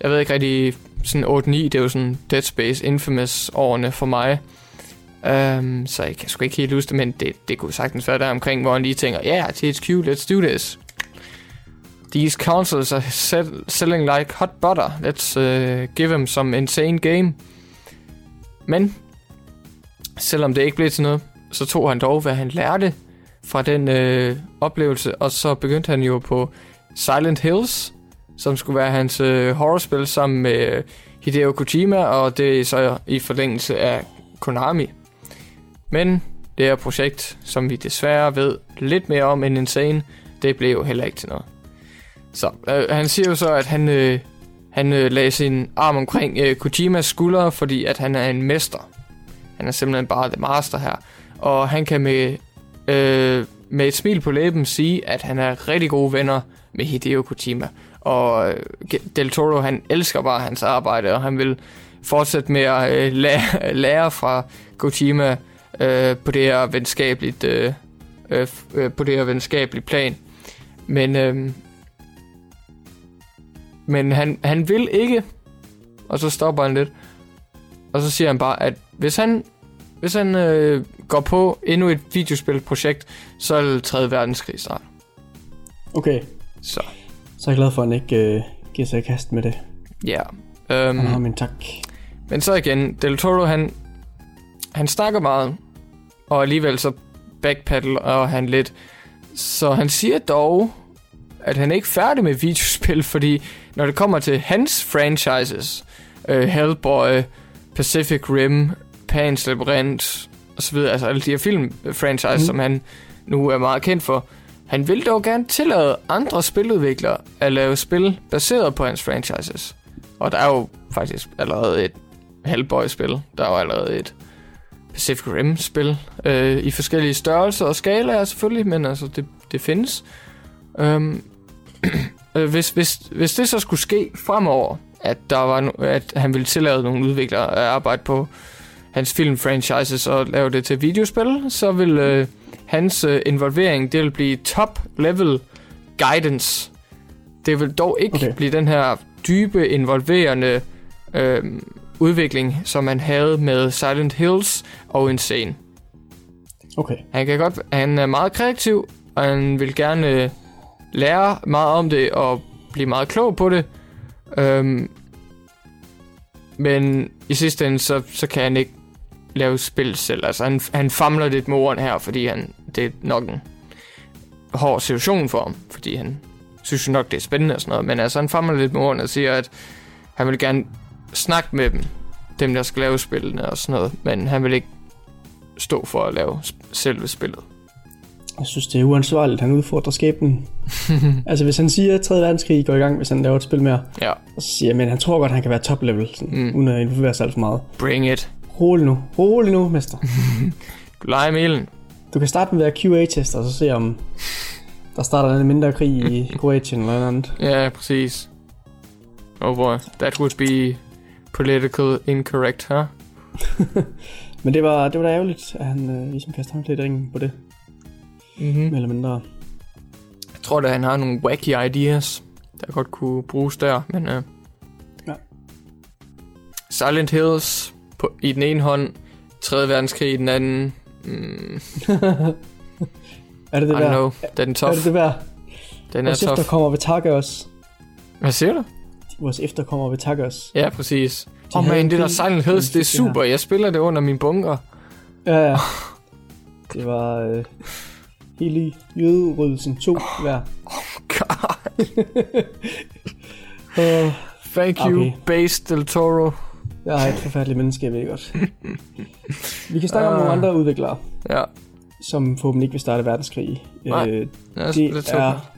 Jeg ved ikke rigtig, sådan 8-9, det er jo sådan Dead Space Infamous årene for mig. Um, så jeg kan sgu ikke helt huske det, men det, det kunne sagtens være der omkring, hvor han lige tænker, ja, yeah, THQ, let's do this. These consoles are sell- selling like hot butter. Let's uh, give them some insane game. Men, selvom det ikke blev til noget, så tog han dog, hvad han lærte fra den øh, oplevelse, og så begyndte han jo på Silent Hills, som skulle være hans øh, horrorspil sammen med øh, Hideo Kojima, og det er så i forlængelse af Konami. Men det her projekt, som vi desværre ved lidt mere om end Insane, det blev jo heller ikke til noget. Så øh, han siger jo så, at han, øh, han øh, lagde sin arm omkring øh, Kojimas skuldre, fordi at han er en mester. Han er simpelthen bare the master her. Og han kan med, øh, med et smil på læben sige, at han er rigtig gode venner med Hideo Kojima. Og øh, Del Toro, han elsker bare hans arbejde, og han vil fortsætte med at øh, lære, lære fra Kojima øh, på det her venskabeligt øh, øh, øh på det her venskabelige plan. Men, øh, men han, han vil ikke, og så stopper han lidt. Og så siger han bare, at hvis han, hvis han øh, går på endnu et videospilprojekt, så er det 3. verdenskrig snart. Okay, Så, så er jeg glad for, at han ikke øh, giver sig i kast med det. ja. Yeah. Han har min tak. men så igen, Del Toro, han, han snakker meget, og alligevel så backpedal han lidt. Så han siger dog, at han er ikke færdig med videospil, fordi når det kommer til hans franchises, øh, Hellboy, Pacific Rim, Pan's Labyrinth osv., altså alle de her film-franchises, Mhm. mm. som han nu er meget kendt for, han vil dog gerne tillade andre spiludviklere at lave spil baseret på hans franchises. Og der er jo faktisk allerede et Hellboy-spil, der er jo allerede et Pacific Rim-spil øh, i forskellige størrelser og skalaer selvfølgelig, men altså det, det findes. Øhm, øh, hvis, hvis, hvis det så skulle ske fremover, at, der var no, at han ville tillade nogle udviklere at arbejde på hans film-franchises og lave det til videospil, så vil øh, hans øh, involvering, det vil blive top-level guidance. Det vil dog ikke Okay. blive den her dybe, involverende øh, udvikling, som man havde med Silent Hills og Insane. Okay, Han kan godt, han er meget kreativ, og han vil gerne øh, lære meget om det og blive meget klog på det. Øhm, men i sidste ende, så, så kan han ikke lave spil selv. Altså, han, han famler lidt med ordene her, fordi han, det er nok en hård situation for ham, fordi han synes jo nok, det er spændende og sådan noget. Men altså, han famler lidt med ordene og siger, at han vil gerne snakke med dem, dem der skal lave spillene og sådan noget, men han vil ikke stå for at lave selve spillet jeg synes, det er uansvarligt, han udfordrer skæbnen. altså, hvis han siger, at 3. verdenskrig går i gang, hvis han laver et spil mere, Ja, og så siger jeg, men han tror godt, han kan være top level, sådan, Mm. uden at involvere sig alt for meget. bring it. Rolig nu, rolig nu, mester. Du leger Milen. Du kan starte med at QA-teste, og så se om der starter en mindre krig i Kroatien eller noget andet. Ja, præcis. Oh boy, that would be political incorrect, huh? Men det var, det var da ærgerligt, at han øh, ligesom kastede ham lidt ringen på det, Mm-hmm. eller mindre. Jeg tror da, han har nogle wacky ideas, der godt kunne bruges der, men... Uh... Ja. Silent Hills på, i den ene hånd, 3. verdenskrig i den anden. Mm, Er det I det don't der? know, den er Er tough. det det værd? Den er Vores tough. efterkommere vil takke os. Hvad siger du? Vores efterkommere vil takke os. Ja, præcis. Åh oh man, en det der Silent Hills, det er super. Jeg spiller det under min bunker. Ja, ja. Det var øh, hele jøderyddelsen 2 værd. God, Uh, thank you, Okay. Base Del Toro. jeg er et forfærdeligt menneske, jeg ved godt. Vi kan snakke om Ah. nogle andre udviklere, Ja, som forhåbentlig ikke vil starte verdenskrig. Nej. Øh, os, det lad os er,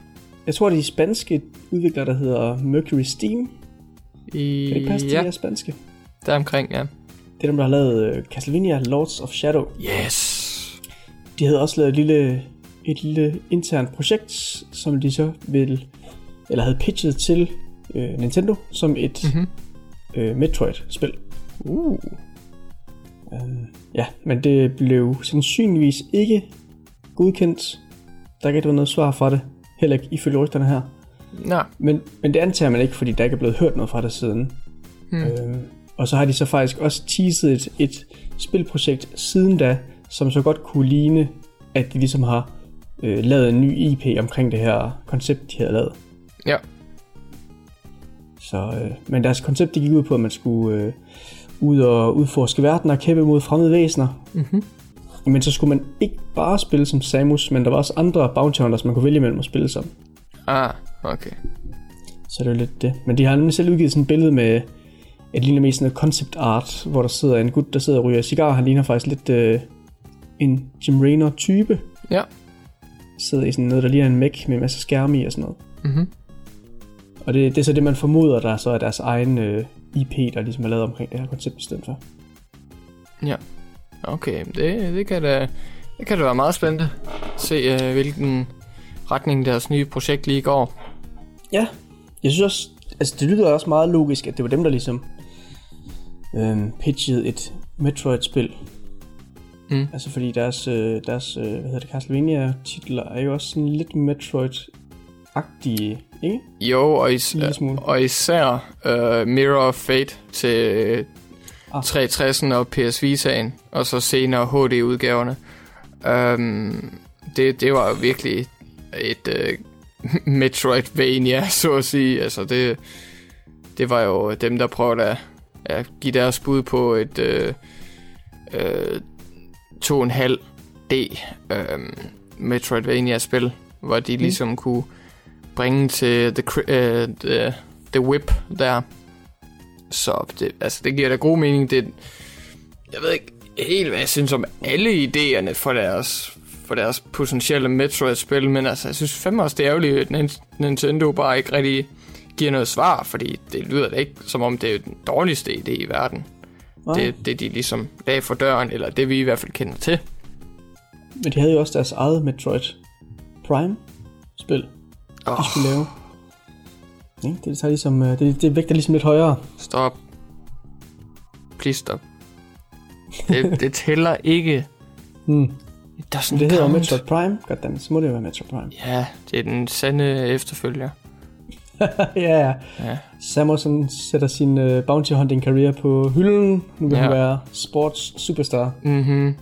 jeg tror, det er spanske udviklere, der hedder Mercury Steam. I, Kan det passe, ja, de er spanske? der omkring, ja. Det er dem, der har lavet øh, Castlevania Lords of Shadow. Yes. De havde også lavet et lille, et lille internt projekt, som de så vil, eller havde pitchet til øh, Nintendo som et Mm-hmm. øh, Metroid-spil. Uh. Øh, ja, men det blev sandsynligvis ikke godkendt. Der kan ikke være noget svar fra det, heller ikke ifølge rygterne her. Nå. Men, men det antager man ikke, fordi der ikke er blevet hørt noget fra det siden. Hmm. Øh, og så har de så faktisk også teaset et, et spilprojekt siden da, som så godt kunne ligne, at de ligesom har øh, lavet en ny IP omkring det her koncept, de havde lavet. Ja. Så, øh, men deres koncept det gik ud på, at man skulle øh, ud og udforske verden og kæmpe mod fremmede væsener. Mm-hmm. Men så skulle man ikke bare spille som Samus, men der var også andre bounty hunters, man kunne vælge mellem at spille som. Ah, okay. Så det er lidt det. Men de har nemlig selv udgivet sådan et billede med et ligner mest sådan noget concept art, hvor der sidder en gut, der sidder og ryger cigar. Han ligner faktisk lidt øh, en Jim Raynor type. Ja. Sidder i sådan noget, der ligner en mech med en masse skærme i og sådan noget. Mm-hmm. Og det, det er så det, man formoder, der så er deres egen øh, IP, der ligesom er lavet omkring det her koncept i stedet for. Okay, det, det kan da det kan da være meget spændende at se, uh, hvilken retning deres nye projekt lige går. Ja, jeg synes også, altså det lyder også meget logisk, at det var dem, der ligesom øhm, pitchede et Metroid-spil. Mm. Altså fordi deres, øh, deres øh, hvad hedder det, Castlevania-titler er jo også sådan lidt Metroid agtige, ikke? Jo, og, is- smule. og især uh, Mirror of Fate til Ah. 360'en og PS Vita'en, og så senere HD-udgaverne. Um, det, det var virkelig et uh, Metroidvania, så at sige. Altså, det, det var jo dem, der prøvede at, at give deres bud på et uh, uh, 2,5D um, Metroidvania-spil, hvor de ligesom kunne bringe til the, uh, the, the whip der. Så det, altså, det giver da god mening. Det, jeg ved ikke helt, hvad jeg synes om alle idéerne for deres, for deres potentielle Metroid-spil, men altså, jeg synes fandme også, det er ærgerligt, at Nin- Nintendo bare ikke rigtig giver noget svar, fordi det lyder da ikke, som om det er den dårligste idé i verden. Nej. Det, det de ligesom lagde for døren, eller det vi i hvert fald kender til. Men de havde jo også deres eget Metroid Prime-spil, de Åh, skulle lave. Ikke? Det, tager ligesom, øh, det, det vægter ligesom lidt højere. stop. Please stop. Det, det tæller ikke. Hmm. It doesn't det hedder count. Metroid Prime. Goddammit, så må det jo være Metroid Prime. Ja, det er den sande efterfølger. ja, ja. Ja. Samuelson sætter sin uh, bounty hunting career på hylden. Nu vil Ja. han være sports superstar. Mhm.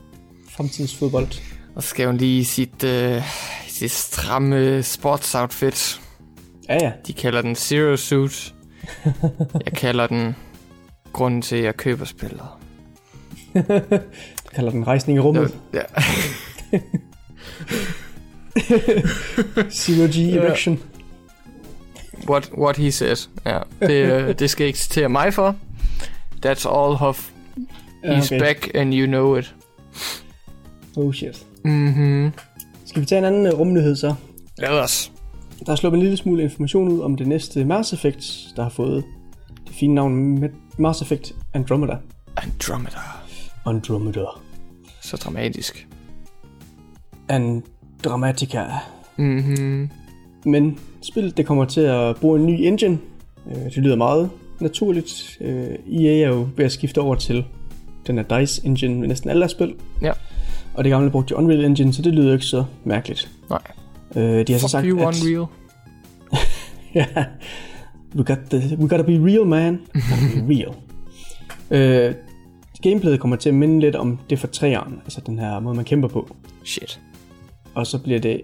Fremtidsfodbold. Og så skal hun lige sit, øh, sit stramme sportsoutfit. Ja, ja. De kalder den Zero Suit. Jeg kalder den grunden til, at jeg køber spillet. Jeg kalder den rejsning i rummet. Ja. Zero G erection. What, what he says. Ja, det, øh, det skal jeg ikke citere mig for. That's all, Hoff. Ja, He's back, and you know it. Oh shit. Mhm. Skal vi tage en anden uh, rumnyhed så? Lad os. Der er sluppet en lille smule information ud om det næste Mass Effect, der har fået det fine navn Ma- Mass Effect Andromeda. Andromeda. Andromeda. Så dramatisk. Andromatica. Mhm. Men spillet det kommer til at bruge en ny engine. Øh, Det lyder meget naturligt. Øh, EA er jo ved at skifte over til den her DICE engine med næsten alle deres spil. Ja. Og det gamle brugte jo Unreal Engine, så det lyder ikke så mærkeligt. Nej. Øh, de har så Fuck sagt, you, at... Unreal. Ja. we, got the, we gotta be real, man. Gotta be real. øh, gameplayet kommer til at minde lidt om det for træeren, altså den her måde, man kæmper på. Shit. Og så bliver det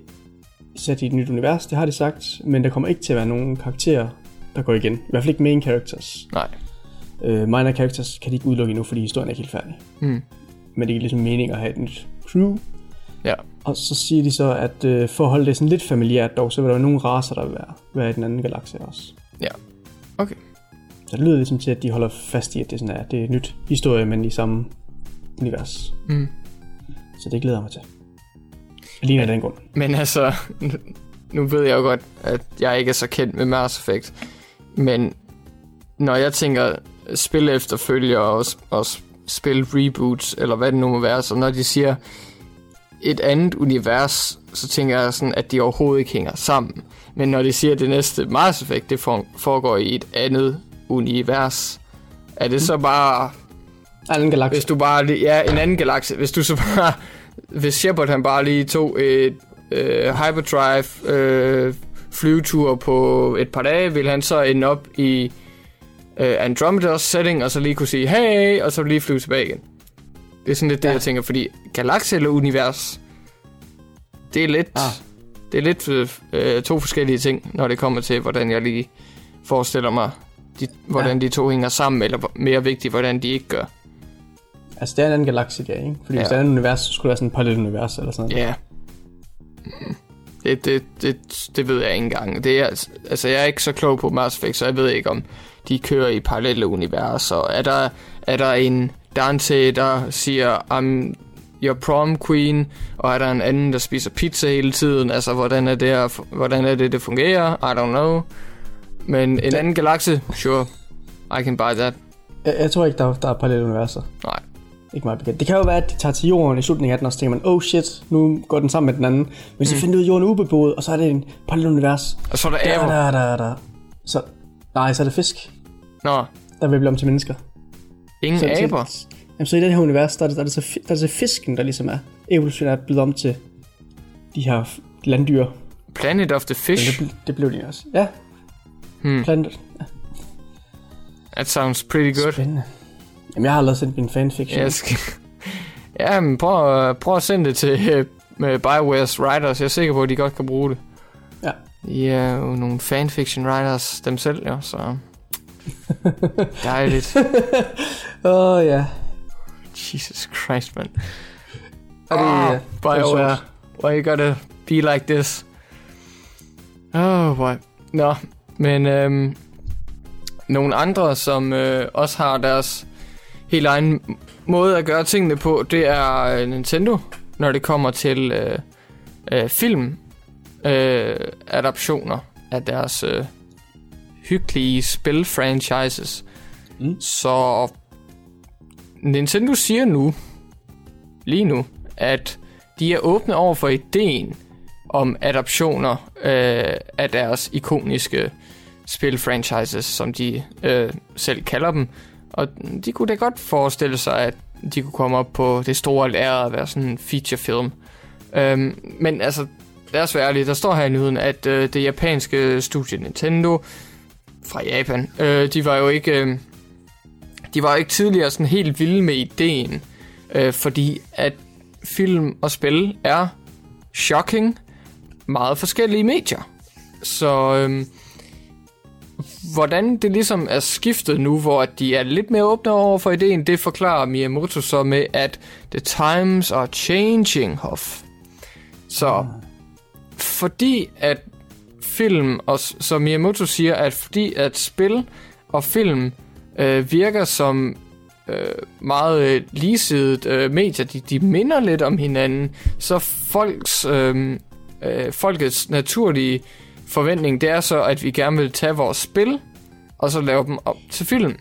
sat i et nyt univers, det har de sagt, men der kommer ikke til at være nogen karakterer, der går igen. I hvert fald ikke main characters. Nej. Øh, minor characters kan de ikke udelukke endnu, fordi historien er ikke helt færdig. Mm. Men det er ligesom mening at have et nyt crew. Ja. Og så siger de så, at øh, for at holde det sådan lidt familiært dog, så vil der være nogle raser, der vil være, være i den anden galakse også. Ja. Okay. Så det lyder ligesom til, at de holder fast i, at det, sådan er, det er nyt historie, men i samme univers. Mm. Så det glæder jeg mig til. Alene af den grund. Men altså, nu ved jeg jo godt, at jeg ikke er så kendt med Mass Effect. Men når jeg tænker spil efterfølger og, og spil reboots, eller hvad det nu må være, så når de siger et andet univers, så tænker jeg sådan, at de overhovedet ikke hænger sammen. Men når de siger, at det næste Mass Effect, det for- foregår i et andet univers, er det så bare Anden galakse. hvis du bare ja, en anden galakse. Hvis du så bare, hvis Shepard han bare lige tog et øh, hyperdrive øh, flyvetur på et par dage, vil han så ende op i øh, Andromeda's setting, og så lige kunne sige, hey, og så lige flyve tilbage igen. Det er sådan lidt det, Ja. jeg tænker, fordi galakse eller univers, det er lidt, Ah. det er lidt øh, to forskellige ting, når det kommer til, hvordan jeg lige forestiller mig, de, hvordan de to hænger sammen, eller mere vigtigt, hvordan de ikke gør. Altså, det er en anden galakse, det er, ikke? Fordi ja. Hvis det er et univers, så skulle det være sådan et parallelt univers eller sådan noget. Ja. Det, det, det, det ved jeg ikke engang. Det er, altså, jeg er ikke så klog på Mass Effect, så jeg ved ikke, om de kører i parallelle universer. Er der, er der en Dante, der siger, I'm your prom queen, og er der en anden, der spiser pizza hele tiden? Altså, hvordan er det, her- hvordan er det, det fungerer? I don't know. Men en anden galakse, sure, I can buy that. Jeg, jeg tror ikke, der, der er parallelle universer. Nej. Ikke meget bekendt. Det kan jo være, at de tager til jorden i slutningen af den, og så tænker man, oh shit, nu går den sammen med den anden. Men så Mm. finder du ud af, at jorden er ubeboet, og så er det en parallel univers. Og så er der aber. der, der, der. Så, nej, så er det fisk, Nå, der vil blive om til mennesker. ingen Så, aber. Så, jamen, så i det her univers, der er det, der er det, så, der er det så fisken, der ligesom er evolutionært blevet om til de her landdyr. Planet of the Fish. Det, det blev de også. Ja. Hmm. Planet. That sounds pretty good. Spændende. Jamen, jeg har aldrig sendt min fanfiction. Jeg skal... ja, men prøv, prøv at sende det til øh, med BioWare's writers. Jeg er sikker på, at de godt kan bruge det. Ja. De er jo nogle fanfiction writers dem selv, jo, så... Dejligt. Åh, oh, ja. Jesus Christ, man. Og det, Ah, uh, BioWare. Why you gotta be like this? Oh, boy. Nå, men øhm, nogle andre, som øh, også har deres helt egen måde at gøre tingene på, det er øh, Nintendo, når det kommer til øh, øh, film øh, adaptioner af deres øh, hyggelige spil-franchises. Mm. Så Nintendo siger nu, lige nu, at de er åbne over for ideen om adaptioner øh, af deres ikoniske spil-franchises, som de øh, selv kalder dem. Og de kunne da godt forestille sig, at de kunne komme op på det store lærred at være sådan en featurefilm. Øhm, men altså, lad os være ærlige, der står her i nyheden, at øh, det japanske studie Nintendo fra Japan, øh, de var jo ikke... Øh, de var jo ikke tidligere sådan helt vilde med ideen, øh, fordi at film og spil er shocking meget forskellige medier. Så øhm, hvordan det ligesom er skiftet nu, hvor de er lidt mere åbne over for ideen, det forklarer Miyamoto så med, at the times are changing, Hoff. Så fordi at film, og som Miyamoto siger, at fordi at spil og film øh, virker som øh, meget øh, ligesidet øh, medier, de, de minder lidt om hinanden, så folks, øh, øh, folkets naturlige forventning, det er så, at vi gerne vil tage vores spil, og så lave dem op til film.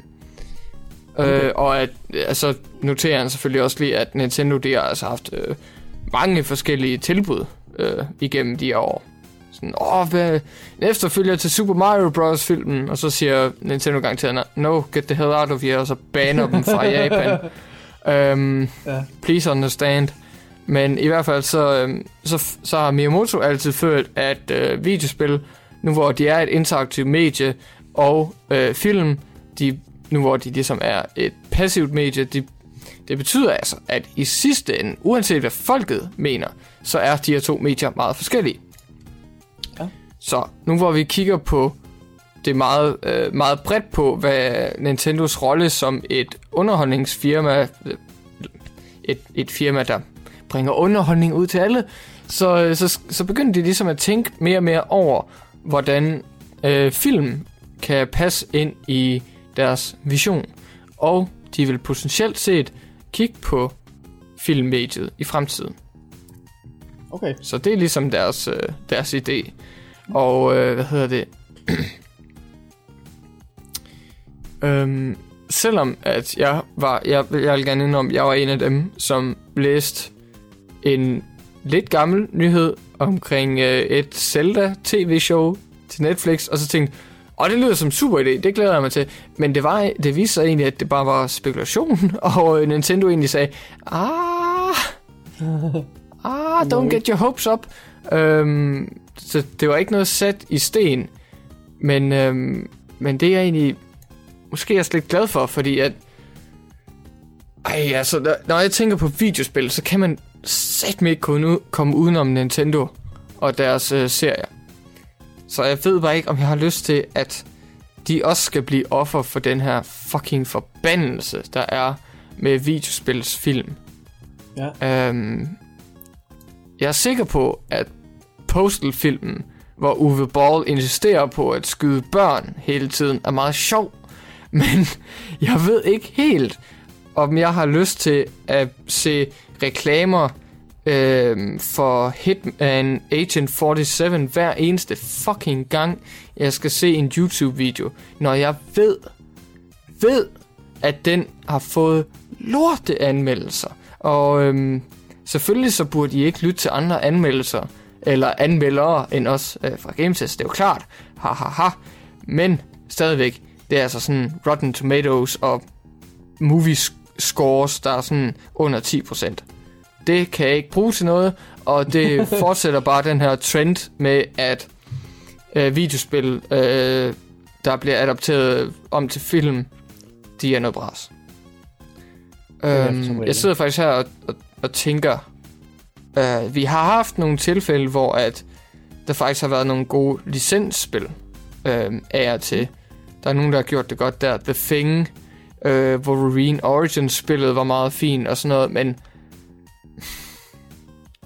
Okay. Øh, og at, altså, noterer han selvfølgelig også lige, at Nintendo, de har altså haft øh, mange forskellige tilbud øh, igennem de her år. Sådan, åh, hvad, en efterfølger til Super Mario Bros. filmen, og så siger Nintendo gang til no, get the hell out of here, og så baner dem fra Japan. Um, Ja. Please understand. Men i hvert fald, så, øhm, så, så har Miyamoto altid følt, at øh, videospil, nu hvor de er et interaktivt medie, og øh, film, de, nu hvor de ligesom er et passivt medie, de, det betyder altså, at i sidste ende, uanset hvad folket mener, så er de her to medier meget forskellige. Ja. Så nu hvor vi kigger på det meget, øh, meget bredt på, hvad Nintendos rolle som et underholdningsfirma, øh, et, et firma, der bringer underholdning ud til alle, så, øh, så, så begyndte de ligesom at tænke mere og mere over, hvordan øh, film kan passe ind i deres vision. Og de vil potentielt set kigge på filmmediet i fremtiden. Okay. Så det er ligesom deres, øh, deres idé. Og øh, hvad hedder det? øhm, selvom at jeg var, jeg, jeg vil gerne indrømme, jeg var en af dem, som læste en lidt gammel nyhed omkring øh, et Zelda tv-show til Netflix, og så tænkte og det lyder som en super idé, det glæder jeg mig til. Men det, var, det viste sig egentlig, at det bare var spekulation, og øh, Nintendo egentlig sagde, ah, ah, don't get your hopes up. Øhm, så det var ikke noget sat i sten. Men, øhm, men det er jeg egentlig måske også lidt glad for, fordi at... Ej, altså, når jeg tænker på videospil, så kan man satme ikke kunne komme udenom Nintendo og deres øh, serier. Så jeg ved bare ikke, om jeg har lyst til, at de også skal blive offer for den her fucking forbandelse, der er med videospilsfilm. Ja. Øhm, jeg er sikker på, at Postal-filmen, hvor Uwe Ball insisterer på at skyde børn hele tiden, er meget sjov. Men jeg ved ikke helt, om jeg har lyst til at se reklamer øh, for Hitman Agent 47 hver eneste fucking gang, jeg skal se en YouTube-video, når jeg ved, ved, at den har fået lorte anmeldelser. Og øhm, selvfølgelig så burde I ikke lytte til andre anmeldelser, eller anmeldere end os øh, fra GameTest, det er jo klart. Ha, ha, ha. Men stadigvæk, det er altså sådan Rotten Tomatoes og movie scores, der er sådan under 10%. det kan jeg ikke bruge til noget, og det fortsætter bare den her trend med, at øh, videospil, øh, der bliver adapteret om til film, de er noget bras. Øhm, jeg sidder faktisk her og, og, og tænker, øh, vi har haft nogle tilfælde, hvor at der faktisk har været nogle gode licensspil øh, af og til. Der er nogen, der har gjort det godt der. The Thing, øh, Wolverine Origins-spillet var meget fint og sådan noget, men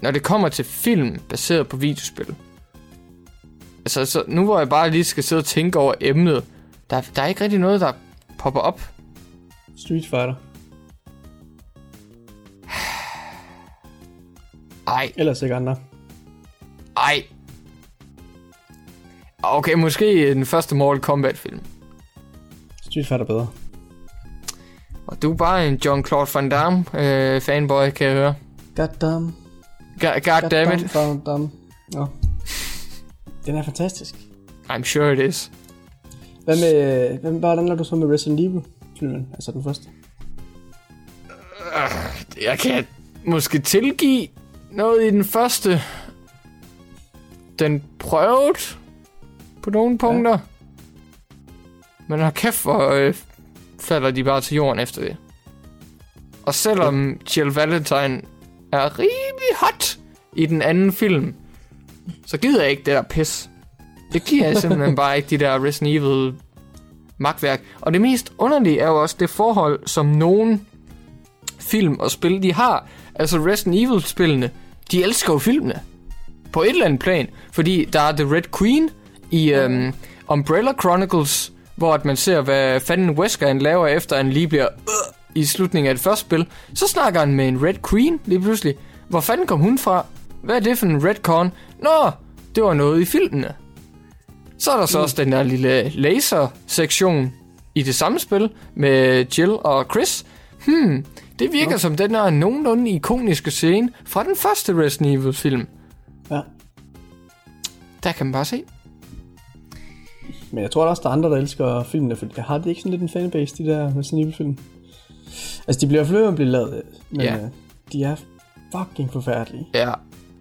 når det kommer til film baseret på videospil, altså så nu hvor jeg bare lige skal sidde og tænke over emnet, der, der er ikke rigtig noget, der popper op. Street Fighter. Ej, Ellers ikke andre. ej. Okay, måske den første Mortal Kombat-film. Street Fighter bedre. Og du er bare en Jean-Claude Van Damme øh, fanboy, kan jeg høre. Goddamn. God, God damn it. Goddamn. Nå. Den er fantastisk. I'm sure it is. Hvad med, hvad, hvordan lader du så med Resident Evil filmen? Altså den første. Jeg kan måske tilgive noget i den første. Den prøvede på nogle punkter. Ja. Men har kæft, hvor øh, falder de bare til jorden efter det. Og selvom Jill Valentine er rimelig hot i den anden film, så gider jeg ikke det der pis. Det giver jeg simpelthen bare ikke de der Resident Evil magtværk. Og det mest underlige er jo også det forhold, som nogen film og spil, de har. Altså Resident Evil-spillene, de elsker jo filmene. På et eller andet plan. Fordi der er The Red Queen i um, Umbrella Chronicles, hvor at man ser, hvad fanden Wesker han laver, efter han lige bliver øh, i slutningen af det første spil. Så snakker han med en Red Queen lige pludselig. Hvor fanden kom hun fra? Hvad er det for en Redcon? Nå, det var noget i filmene. Så er der så også den der lille laser-sektion i det samme spil med Jill og Chris. Hmm, det virker Nå. som den der nogenlunde ikoniske scene fra den første Resident Evil-film. Ja. Der kan man bare se. Men jeg tror der også, der er andre, der elsker filmene, for jeg har det ikke sådan lidt en fanbase, de der Resident Evil film. Altså, de bliver flere at blive lavet, men Ja. ja. de er fucking forfærdelige. Ja,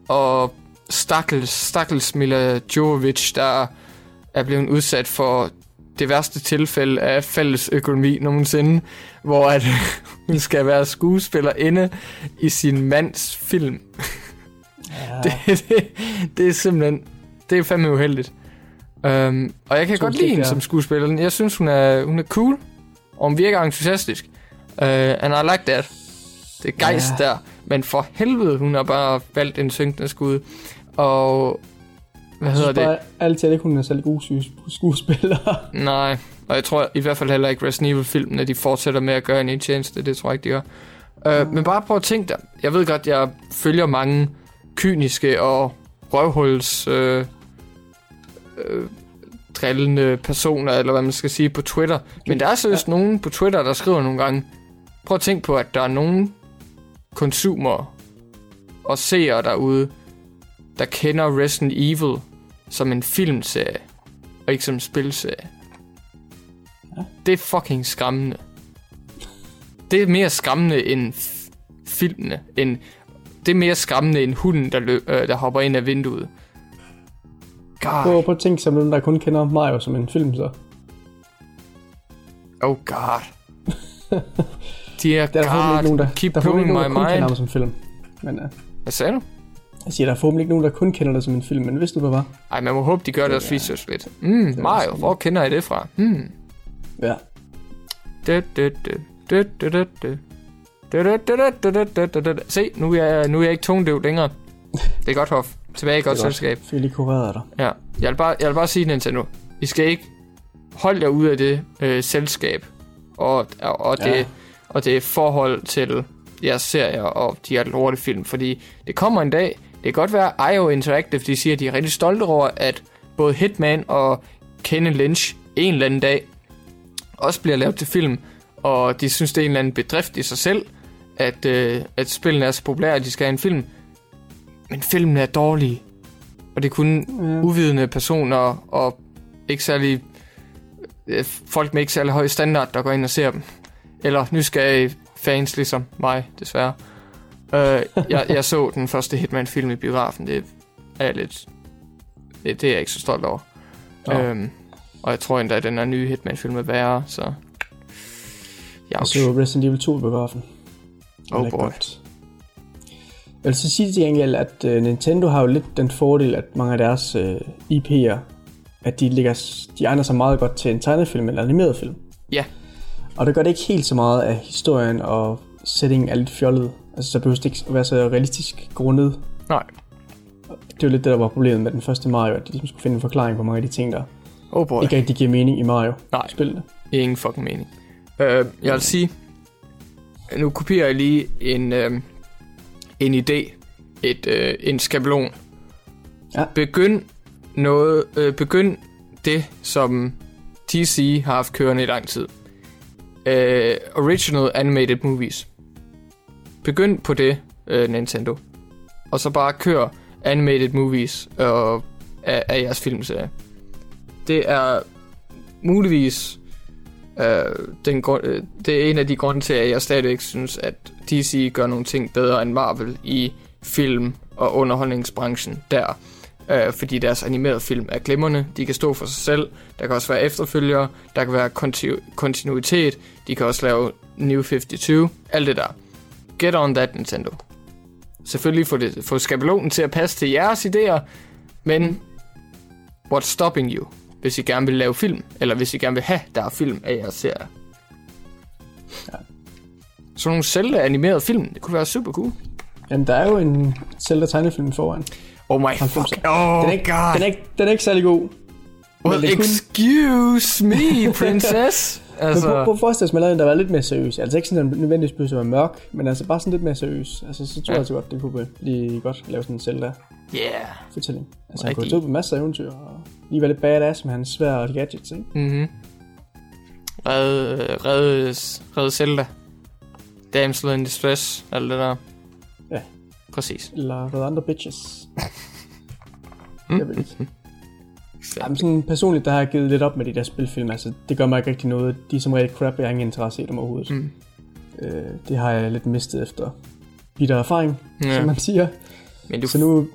og stakkels, stakkels Mila Jovovich, der er blevet udsat for det værste tilfælde af fælles økonomi nogensinde, hvor at hun skal være skuespillerinde i sin mands film. Ja, Det, det, det er simpelthen, det er fandme uheldigt. Um, og jeg kan tror godt lide hende som skuespiller. Jeg synes, hun er, hun er cool, og hun virker entusiastisk. Uh, and I like that. Det er gejst Ja. der. Men for helvede, hun har bare valgt en synkende skud. Og hvad jeg hedder synes det? bare altid ikke, hun er særlig god skuespiller. Nej, og jeg tror i hvert fald heller ikke Resident Evil-filmene, de fortsætter med at gøre en tjeneste. Det tror jeg ikke, de gør. Uh, men bare prøv at tænke dig. Jeg ved godt, jeg følger mange kyniske og røvhuls øh, øh, drillende personer, eller hvad man skal sige, på Twitter. Men der er seriøst ja. nogen på Twitter, der skriver nogle gange, prøv at tænke på, at der er nogen konsumer og seere derude, der kender Resident Evil som en filmserie, og ikke som en spilserie. Ja. Det er fucking skræmmende. Det er mere skræmmende end filmene, end det er mere skræmmende end hunden, der, løb, øh, der hopper ind af vinduet. God. Prøv, prøv at tænke som den der kun kender Mario som en film, så. Oh god. Dear der er god, ikke nogen, der, keep der nogen, der kun mind. kender ham som en film. Men, uh, Hvad sagde du? Jeg siger, der er forhåbentlig ikke nogen, der kun kender det som en film, men hvis du hvad var? Ej, man må håbe, de gør det, deres features lidt. Mm, det Mario, hvor kender I det fra? Mm. Ja. Se, nu er, jeg, nu er jeg ikke tungdøv længere. Det er godt, Hoff. Tilbage i godt Det selskab. Jeg lige kureret dig. Ja, jeg vil bare, jeg vil bare sige Nintendo. I skal ikke holde jer ud af det øh, selskab og, og, og, det, Ja. og det forhold til jeres serier og de her lortefilm, fordi det kommer en dag, det kan godt være IO Interactive, de siger, at de er rigtig stolte over, at både Hitman og Ken Lynch en eller anden dag også bliver lavet til film, og de synes, det er en eller anden bedrift i sig selv, at, øh, at spillene er så populære, at de skal have en film. Men filmene er dårlige, og det er kun Ja. uvidende personer og ikke særlig øh, folk med ikke særlig høj standard, der går ind og ser dem. Eller nysgerrige fans ligesom mig, desværre. øh, jeg, jeg så den første Hitman-film i biografen. Det er jeg lidt... Det, det er jeg ikke så stolt over. Nå. Øhm, og jeg tror endda, at den her nye Hitman-film er værre, så... Jeg Ja, så Resident Evil 2 i biografen. Oh boy. godt. Jeg vil så sige til gengæld, at uh, Nintendo har jo lidt den fordel, at mange af deres uh, IP'er, at de, ligger, de egner sig meget godt til en tegnefilm eller animeret film. Ja. Og det gør det ikke helt så meget af historien og settingen er lidt fjollet. Altså så behøver det ikke at være så realistisk grundet. Nej. Det er jo lidt det, der var problemet med den første Mario, at de ligesom skulle finde en forklaring på mange af de ting, der Oh boy. ikke rigtig giver mening i Mario. Nej. Spillene. Ingen fucking mening. Øh, jeg vil sige, nu kopierer jeg lige en, øh, en idé, et, øh, en skabelon. Ja. Begynd noget, øh, begynd det, som TC har haft kørende i lang tid. Øh, original animated movies. Begynd på det, øh, Nintendo. Og så bare kør animated movies øh, af, af jeres filmserie. Det er muligvis Øh, den grund, øh, det er en af de grunde til, at jeg stadigvæk synes, at DC gør nogle ting bedre end Marvel i film- og underholdningsbranchen der. Øh, fordi deres animerede film er glimrende. De kan stå for sig selv. Der kan også være efterfølgere. Der kan være kontinu- kontinuitet. De kan også lave New 52. Alt det der. Get on that, Nintendo. Selvfølgelig få, det, få skabelonen til at passe til jeres idéer, men what's stopping you? hvis I gerne vil lave film, eller hvis I gerne vil have, der er film af jeres serie. Ja. Så nogle selv animerede film, det kunne være super cool. Jamen, der er jo en Zelda tegnefilm foran. Oh my 90'er. fuck, oh Den er, ikke, god. den, er ikke, den er ikke særlig god. well, kunne- excuse me, princess. Men prøv, altså, prøv at forestille dig, at man lavede en, der var lidt mere seriøs. Altså ikke sådan, at den nødvendigvis behøver at være mørk, men altså bare sådan lidt mere seriøs. Altså så tror Ja. jeg altså godt, det kunne blive godt at lave sådan en Zelda-fortælling. yeah. Altså han kunne tage på masser af eventyr, og lige være lidt badass med hans svær og gadgets, ikke? Mm-hmm. Red, red, red Zelda. Damsel in distress, alt det der. Ja. Præcis. Eller redde andre bitches. Mm. Jeg ved ikke. Jamen sådan personligt, der har jeg givet lidt op med de der spilfilm. Altså det gør mig ikke rigtig noget. De er som regel crap, jeg har ingen interesse i dem overhovedet. Mm. Øh, det har jeg lidt mistet efter bitter erfaring, ja. Ja. som man siger. Men du, Så nu,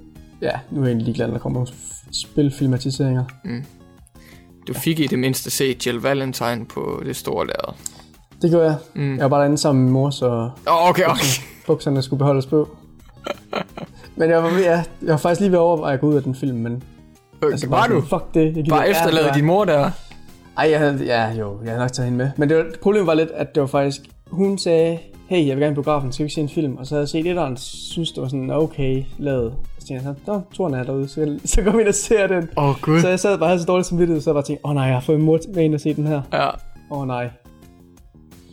ja, nu er jeg egentlig ligeglad, når der kommer nogle spilfilmatiseringer. du fik i det mindste set Jill Valentine på det store lærred. Det gjorde jeg. Mm. Jeg var bare derinde sammen med mor, så Oh, okay, okay. bukserne skulle beholdes på. men jeg var, ja, jeg var faktisk lige ved at overveje at gå ud af den film, men... Altså, var bare du? Fuck det. Jeg Bare var- din mor der? Ej, jeg havde, ja, jo, jeg havde nok taget hende med. Men det var, problemet var lidt, at det var faktisk... Hun sagde, hey, jeg vil gerne i biografen, skal vi ikke se en film? Og så havde jeg set et og synes det var sådan, okay, lavet. Så tænkte jeg så, nå, toren er derude, så, så går vi ind og ser den. Åh, oh, gud. Så jeg sad bare havde så dårligt samvittighed, så jeg bare tænkte, åh oh, nej, jeg har fået mor med ind og se den her. Ja, Åh oh, nej.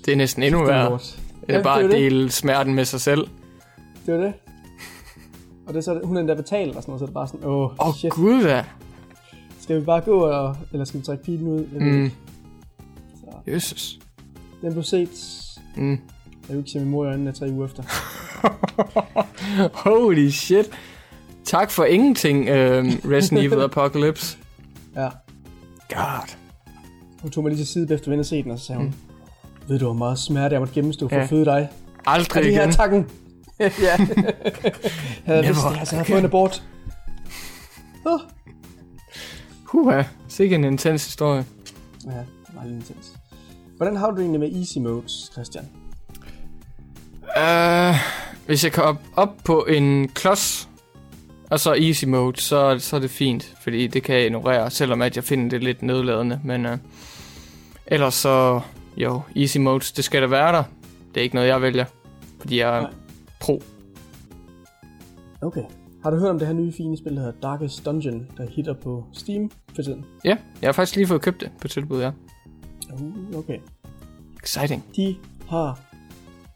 Det er næsten endnu Det er værre. Eller Ja, bare det er jo det. dele smerten med sig selv. Det var det. Og det er så, hun er endda betalt og sådan noget, så er det bare sådan, åh, oh, oh, shit. gud da. Skal vi bare gå, og, eller skal vi trække pilen ud? Jeg Mm. Så, Jesus. den blev set. Mm. Jeg vil ikke se min mor i øjnene tre uger efter. Holy shit. Tak for ingenting, øhm, Resident Evil Apocalypse. Ja. God. Hun tog mig lige til side efter at set den, og så sagde hun, mm. Ved du, hvor meget smerte jeg måtte gennemstå for Ja. at føde dig? Aldrig Og det her igen. er takken. ja. havde jeg vidst Never det, altså, jeg havde fået en abort. Oh. Huha. Sikke en intens historie. Ja, meget intens. Hvordan har du det egentlig med easy modes, Christian? Uh, hvis jeg kan op, op på en klods, og så easy mode, så, så er det fint, fordi det kan jeg ignorere, selvom at jeg finder det lidt nedladende. Men uh, ellers så, jo, easy modes, det skal da være der. Det er ikke noget, jeg vælger, fordi jeg er Nej. pro. Okay. Har du hørt om det her nye fine spil, der hedder Darkest Dungeon, der hitter på Steam for tiden? Ja, jeg har faktisk lige fået købt det på tilbud, ja. Uh, okay. Exciting. De har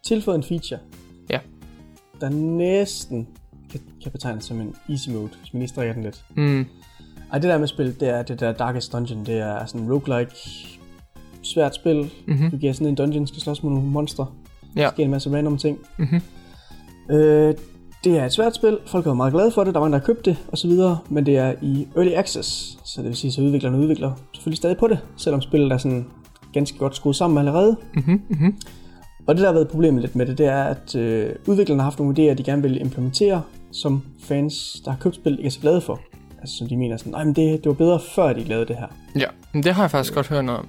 tilføjet en feature, Ja. der næsten kan, kan betegnes som en easy mode, hvis man lige strækker den lidt. Mm, Ej, det der med spil, det er det der Darkest Dungeon, det er sådan en roguelike svært spil. mm-hmm. Du giver sådan en dungeon, skal slås med nogle monstre. Ja. Der sker en masse random ting. Mm-hmm. Øh, det er et svært spil, folk er meget glade for det, der er mange, der har købt det osv., men det er i Early Access, så det vil sige, at udviklerne udvikler selvfølgelig stadig på det, selvom spillet er sådan ganske godt skruet sammen allerede. Mm-hmm. Mm-hmm. Og det, der har været problemet lidt med det, det er, at øh, udviklerne har haft nogle idéer, de gerne vil implementere, som fans, der har købt spil, ikke er så glade for. Altså, som de mener sådan, nej, men det, det var bedre før, de lavede det her. Ja, men det har jeg faktisk godt hørt noget om.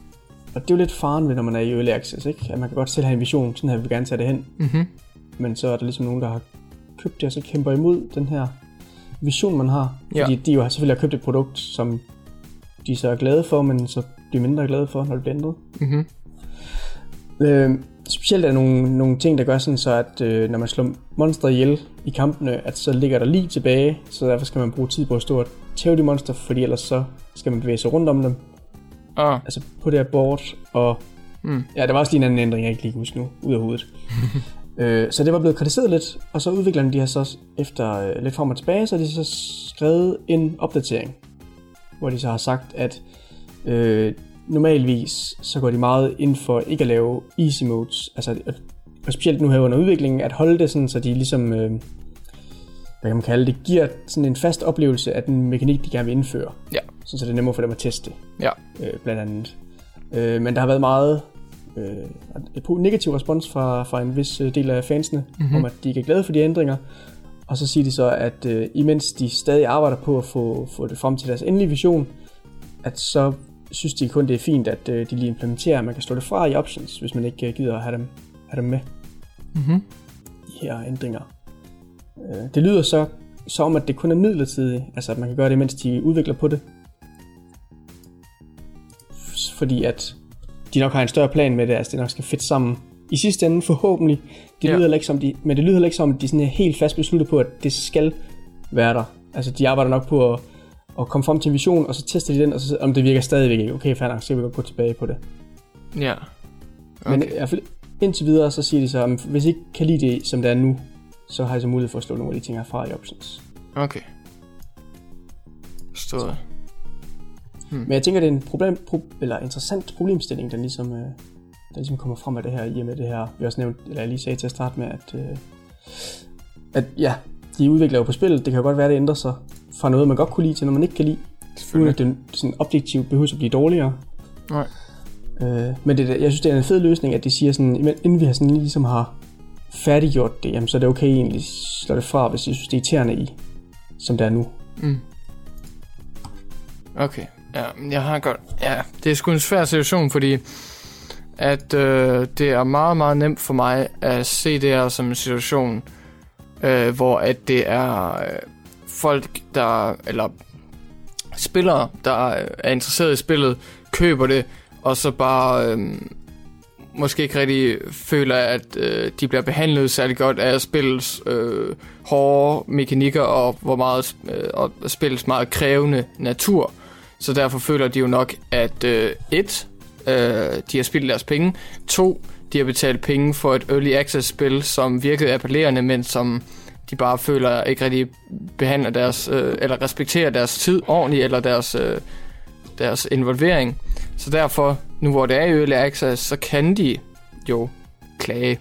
Og det er jo lidt faren ved, når man er i Early Access, ikke? At man kan godt selv have en vision, sådan her vil vi gerne tage det hen. Mhm. Men så er der ligesom nogen, der har købt det, og så kæmper imod den her vision, man har. Ja. Fordi de jo har selvfølgelig har købt et produkt, som de så er glade for, men så bliver mindre glade for, når det bliver ændret. Mhm. Øh, specielt er nogle, nogle ting, der gør sådan så, at øh, når man slår monster ihjel i kampene, at så ligger der lige tilbage, så derfor skal man bruge tid på at stå og tæve de monster, fordi ellers så skal man bevæge sig rundt om dem, Ah, altså på det her board, og Mm. ja, der var også lige en anden ændring, jeg ikke lige huske nu, ud af hovedet. øh, så det var blevet kritiseret lidt, og så udviklerne de har så efter øh, lidt frem og tilbage, så har de så skrevet en opdatering, hvor de så har sagt, at øh, normalvis så går de meget ind for ikke at lave easy modes, altså og specielt nu her under udviklingen, at holde det sådan, så de ligesom, øh, hvad kan man kalde det, giver sådan en fast oplevelse af den mekanik, de gerne vil indføre. Ja. Sådan, så det er nemmere for dem at teste ja. øh, blandt andet. Øh, men der har været meget øh, negativ respons fra, fra en vis øh, del af fansene, Mhm. mm-hmm. om at de ikke er glade for de ændringer. Og så siger de så, at øh, imens de stadig arbejder på at få, få det frem til deres endelige vision, at så synes de kun, det er fint, at øh, de lige implementerer, at man kan slå det fra i options, hvis man ikke øh, gider at have dem, have dem med, Mhm. de her ændringer. Øh, det lyder så som, at det kun er midlertidigt, altså at man kan gøre det, mens de udvikler på det. Fordi at de nok har en større plan med det, altså det nok skal fedt sammen i sidste ende forhåbentlig. Det Ja. lyder heller ikke som de, men det lyder ikke som, at de sådan er helt fast besluttet på, at det skal være der. Altså de arbejder nok på at, at komme frem til en vision, og så tester de den, og så om det virker stadigvæk ikke. Okay, fair nok, så kan vi godt gå tilbage på det. Ja. Okay. Men i hvert fald indtil videre, så siger de så, at hvis I ikke kan lide det, som det er nu, så har I så mulighed for at slå nogle af de ting her fra i options. Okay. Forstået. Men jeg tænker, det er en problem, pro, eller interessant problemstilling, der ligesom, øh, der ligesom kommer frem af det her, i og med det her, vi også nævnt, eller jeg lige sagde til at starte med, at, øh, at ja, de udvikler jo på spillet, det kan jo godt være, det ændrer sig fra noget, man godt kunne lide, til noget, man ikke kan lide, uden at det sådan objektivt behøver at blive dårligere. Nej. Øh, men det, jeg synes, det er en fed løsning, at de siger sådan, inden vi har sådan ligesom har færdiggjort det, jamen, så er det okay egentlig slå det fra, hvis I synes, det er irriterende i, som det er nu. Mm. Okay. Ja, jeg har godt... Ja, det er sgu en svær situation, fordi at øh, det er meget, meget nemt for mig at se det her som en situation, øh, hvor at det er øh, folk, der... Eller spillere, der er interesseret i spillet, køber det, og så bare øh, måske ikke rigtig føler, at øh, de bliver behandlet særlig godt af spillets øh, hårde mekanikker og hvor meget øh, og spillets meget krævende natur. Så derfor føler de jo nok, at øh, et, øh, de har spildt deres penge, to, de har betalt penge for et early access spil, som virkede appellerende, men som de bare føler ikke rigtig behandler deres, øh, eller respekterer deres tid ordentligt, eller deres, øh, deres involvering. Så derfor, nu hvor det er i early access, så kan de jo klage.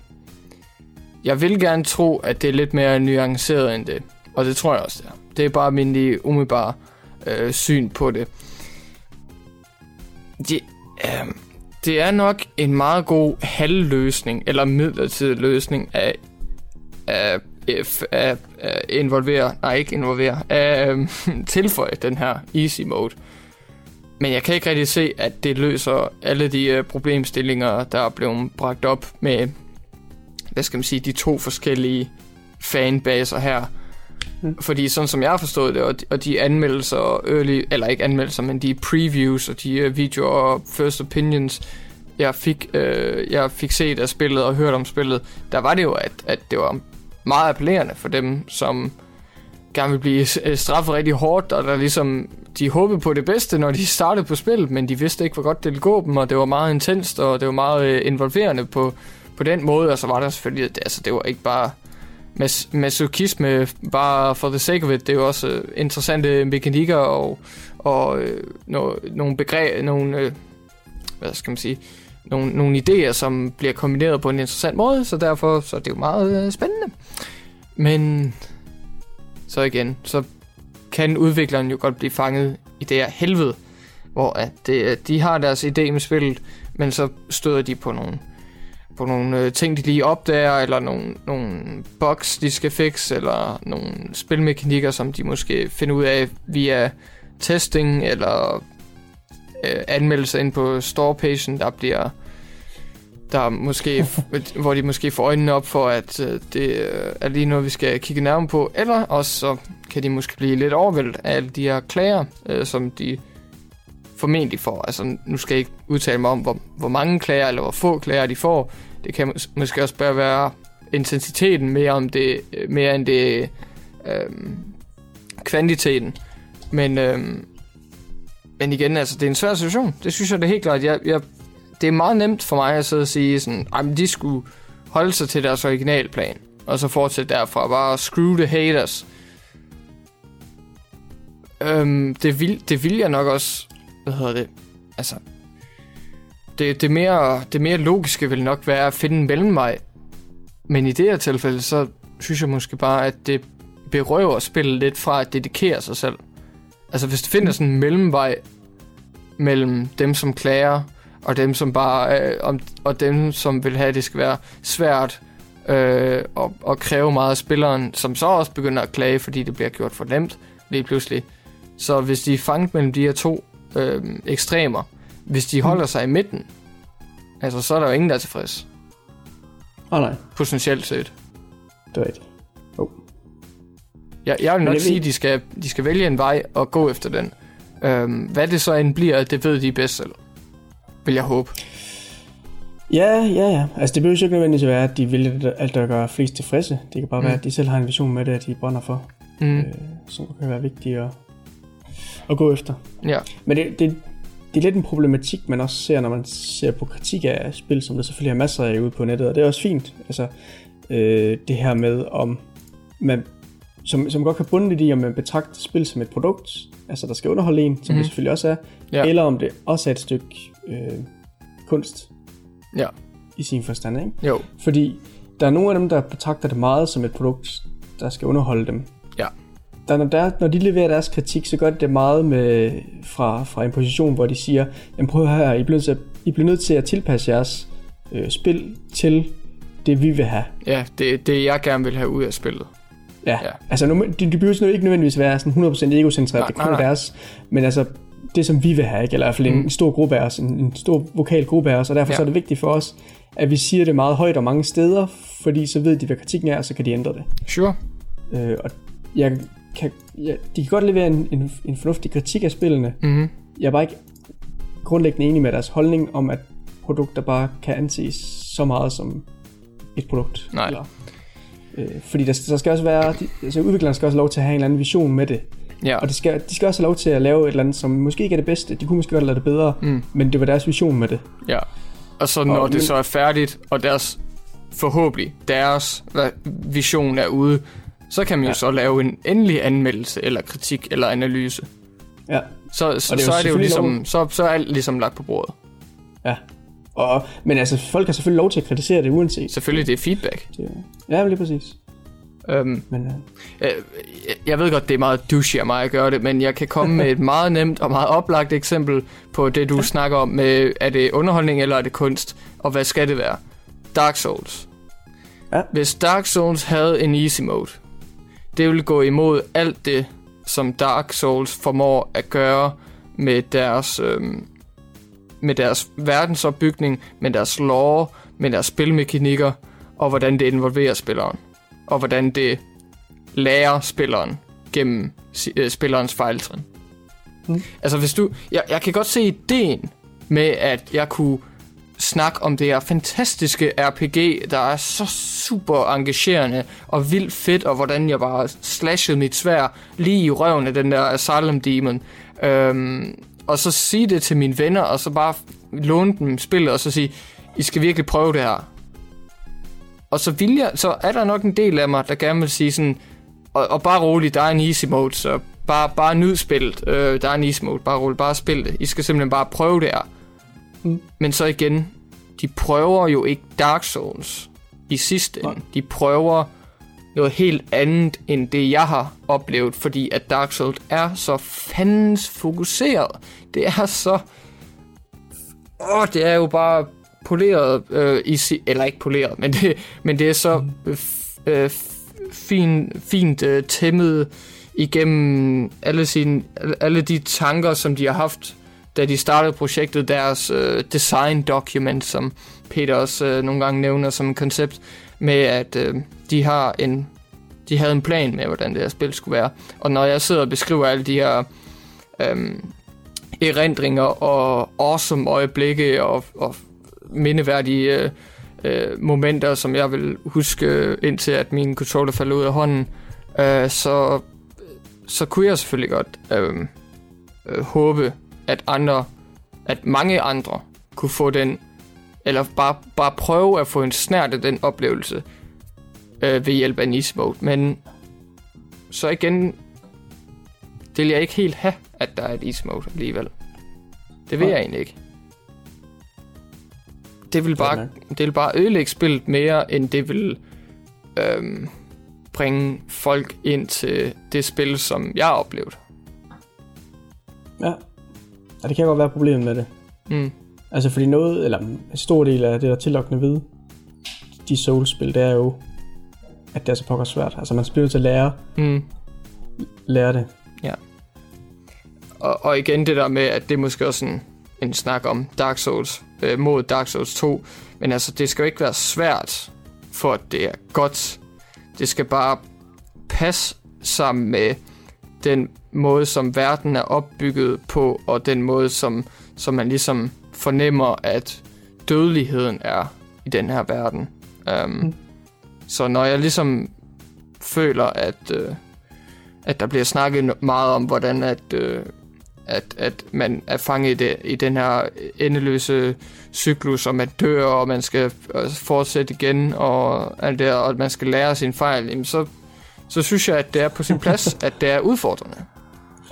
Jeg vil gerne tro, at det er lidt mere nuanceret end det. Og det tror jeg også, det er. Det er bare min lige umiddelbare øh, syn på det. Det, øh, det er nok en meget god halvløsning, eller midlertidig løsning af, af, af, af, af involvere, nej ikke involvere, af øh, tilføje den her easy mode. Men jeg kan ikke rigtig se, at det løser alle de øh, problemstillinger, der er blevet bragt op med, hvad skal man sige, de to forskellige fanbaser her. Mm. Fordi sådan som jeg har forstået det, og de, og de anmeldelser, early, eller ikke anmeldelser, men de previews og de uh, videoer og first opinions, jeg fik, øh, jeg fik set af spillet og hørt om spillet, der var det jo, at, at det var meget appellerende for dem, som gerne vil blive øh, straffet rigtig hårdt, og der ligesom, de håbede på det bedste, når de startede på spillet, men de vidste ikke, hvor godt det ville gå dem, og det var meget intenst, og det var meget øh, involverende på, på den måde, og så var der selvfølgelig, altså det var ikke bare mas- masochisme bare for the sake of it. Det er jo også øh, interessante mekanikker og, og øh, no, nogle begreb, nogle, øh, hvad skal man sige, nogle, nogle idéer, som bliver kombineret på en interessant måde, så derfor så er det jo meget øh, spændende. Men så igen, så kan udvikleren jo godt blive fanget i det her helvede, hvor at det, øh, de har deres idé med spillet, men så støder de på nogle på nogle øh, ting, de lige opdager, eller nogle, nogle bugs, de skal fikse, eller nogle spilmekanikker, som de måske finder ud af via testing, eller øh, anmeldelser ind på storepagen, der bliver der måske, hvor de måske får øjnene op for, at øh, det øh, er lige noget, vi skal kigge nærmere på. Eller også så kan de måske blive lidt overvældet af alle de her klager, øh, som de formentlig får. Altså, nu skal jeg ikke udtale mig om, hvor, hvor mange klager eller hvor få klager de får. Det kan mås- måske også bare være intensiteten mere, om det, øh, mere end det øh, kvantiteten. Men, øh, men igen, altså, det er en svær situation. Det synes jeg det er helt klart. Jeg, jeg, det er meget nemt for mig at sidde og sige sådan, at de skulle holde sig til deres originalplan, og så fortsætte derfra. Bare screw the haters. Øhm, det, vil, det vil jeg nok også, hvad hedder det, altså, det, det, mere, det mere logiske vil nok være at finde en mellemvej. Men i det her tilfælde, så synes jeg måske bare, at det berøver spillet lidt fra at dedikere sig selv. Altså hvis du finder sådan en mellemvej mellem dem, som klager, og dem, som bare, øh, om, og dem, som vil have, at det skal være svært øh, og, og kræve meget af spilleren, som så også begynder at klage, fordi det bliver gjort for nemt lige pludselig. Så hvis de er fanget mellem de her to øh, ekstremer, hvis de holder sig i midten, altså så er der jo ingen, der er tilfreds. Oh, nej, Potentielt set. det er rigtigt. Oh. Jeg, jeg vil nok jeg sige, at de skal, de skal vælge en vej og gå efter den. Øhm, hvad det så end bliver, det ved de bedst selv. Vil jeg håbe. Ja, ja, ja. Altså det behøver jo ikke nødvendigvis at være, at de det- alt, der gør flest tilfredse. Det kan bare mm. være, at de selv har en vision med det, at de brænder for, Mm. øh, som kan være vigtige at, at gå efter. Ja. Men det, det, det er lidt en problematik, man også ser, når man ser på kritik af spil, som der selvfølgelig er masser af ude på nettet, og det er også fint. Altså, øh, det her med, om man, som, som godt kan bunde lidt i, om man betragter spil som et produkt, altså der skal underholde en, som mm. Det selvfølgelig også er, Ja. eller om det også er et stykke øh, kunst Ja. i sin forstand, ikke? Jo. Fordi der er nogle af dem, der betragter det meget som et produkt, der skal underholde dem. Ja. Der, når, der, når de leverer deres kritik, så gør de det meget med, fra, fra en position, hvor de siger, jamen prøv her, I bliver, nødt til at, I bliver nødt til at tilpasse jeres øh, spil til det, vi vil have. Ja, det det jeg gerne vil have ud af spillet. Ja, Ja. altså de, de behøver ikke nødvendigvis være sådan 100% egocentreret, det er nej. deres, men altså det som vi vil have, ikke? eller i hvert fald en, Mm. en stor gruppe af os, en, en stor vokal gruppe af os, og derfor Ja. så er det vigtigt for os, at vi siger det meget højt og mange steder, fordi så ved de, hvad kritikken er, og så kan de ændre det. Sure. Øh, og jeg kan, jeg, de kan godt levere en, en, en fornuftig kritik af spillene. Mm-hmm. Jeg er bare ikke grundlæggende enig med deres holdning om, at produkter bare kan anses så meget som et produkt. Nej. Eller, øh, fordi der, der skal også være, de, altså udviklerne skal også have lov til at have en eller anden vision med det. Ja. Og de skal, de skal også have lov til at lave et eller andet, som måske ikke er det bedste. De kunne måske godt lave det bedre, Mm. men det var deres vision med det. Ja. Og så når Og- det men- så er færdigt, og deres forhåbentlig deres vision er ude, så kan man jo Ja. så lave en endelig anmeldelse, eller kritik, eller analyse. Ja, Så, så, Og det er så jo er det jo ligesom, lov- så, så er alt ligesom lagt på bordet. ja. Og, men altså, folk har selvfølgelig lov til at kritisere det uanset. Selvfølgelig, det er feedback. Det, ja, lige præcis. Øhm, Men, øh, Øh, jeg- jeg ved godt, det er meget douche af mig at gøre det, men jeg kan komme med et meget nemt og meget oplagt eksempel på det, du ja. snakker om med, er det underholdning eller er det kunst, og hvad skal det være? Dark Souls. Ja. Hvis Dark Souls havde en easy mode, det ville gå imod alt det, som Dark Souls formår at gøre med deres, øhm, med deres verdensopbygning, med deres lore, med deres spilmekanikker, og hvordan det involverer spilleren og hvordan det lærer spilleren gennem øh, spillerens fejltrin. Mm. Altså hvis du... Jeg, jeg kan godt se ideen med, at jeg kunne snakke om det her fantastiske RPG, der er så super engagerende og vildt fedt, og hvordan jeg bare slashede mit svær lige i røven af den der Asylum Demon. Øhm, og så sige det til mine venner, og så bare låne dem spillet, og så sige, I skal virkelig prøve det her. Og så, vil jeg, så er der nok en del af mig, der gerne vil sige sådan, og, og bare roligt, der er en easy mode, så bare, bare nyd spillet. Øh, der er en easy mode, bare roligt, bare spil det. I skal simpelthen bare prøve det her. Mm. Men så igen, de prøver jo ikke Dark Souls i sidste ende. De prøver noget helt andet, end det jeg har oplevet, fordi at Dark Souls er så fandens fokuseret. Det er så... Åh, det er jo bare poleret, øh, i eller ikke poleret, men det, men det er så øh, f- øh, fin, fint øh, tæmmet igennem alle, sine, alle de tanker, som de har haft, da de startede projektet, deres øh, design document, som Peter også øh, nogle gange nævner som et koncept, med at øh, de har en de havde en plan med, hvordan det her spil skulle være. Og når jeg sidder og beskriver alle de her øhm, erindringer og awesome øjeblikke og, og mindeværdige øh, øh, momenter, som jeg vil huske indtil at min controller falder ud af hånden, øh, så, så kunne jeg selvfølgelig godt øh, øh, håbe, at andre, at mange andre kunne få den, eller bare, bare prøve at få en snært af den oplevelse øh, ved hjælp af easy mode. Men så igen, det vil jeg ikke helt have, at der er et easy mode alligevel. Det vil Nej. jeg egentlig ikke. Det vil bare, det vil bare ødelægge spillet mere, end det vil øhm, bringe folk ind til det spil, som jeg har oplevet. Ja. ja, det kan godt være problemet med det. Mm. Altså fordi noget, eller en stor del af det, der er tillokkende ved de Souls-spil, det er jo, at det er så pokker svært. Altså man nødt til at lære, Mm. lære det. Og, og igen det der med, at det er måske også en, en snak om Dark Souls øh, mod Dark Souls 2. Men altså, det skal jo ikke være svært, for at det er godt. Det skal bare passe sammen med den måde, som verden er opbygget på, og den måde, som, som man ligesom fornemmer, at dødeligheden er i den her verden. Um, Mm. Så når jeg ligesom føler, at, øh, at der bliver snakket meget om, hvordan at, øh, at, at man er fanget i, det, i den her endeløse cyklus, og man dør, og man skal øh, fortsætte igen, og alt det, og man skal lære sin fejl, jamen så, så synes jeg, at det er på sin plads, at det er udfordrende.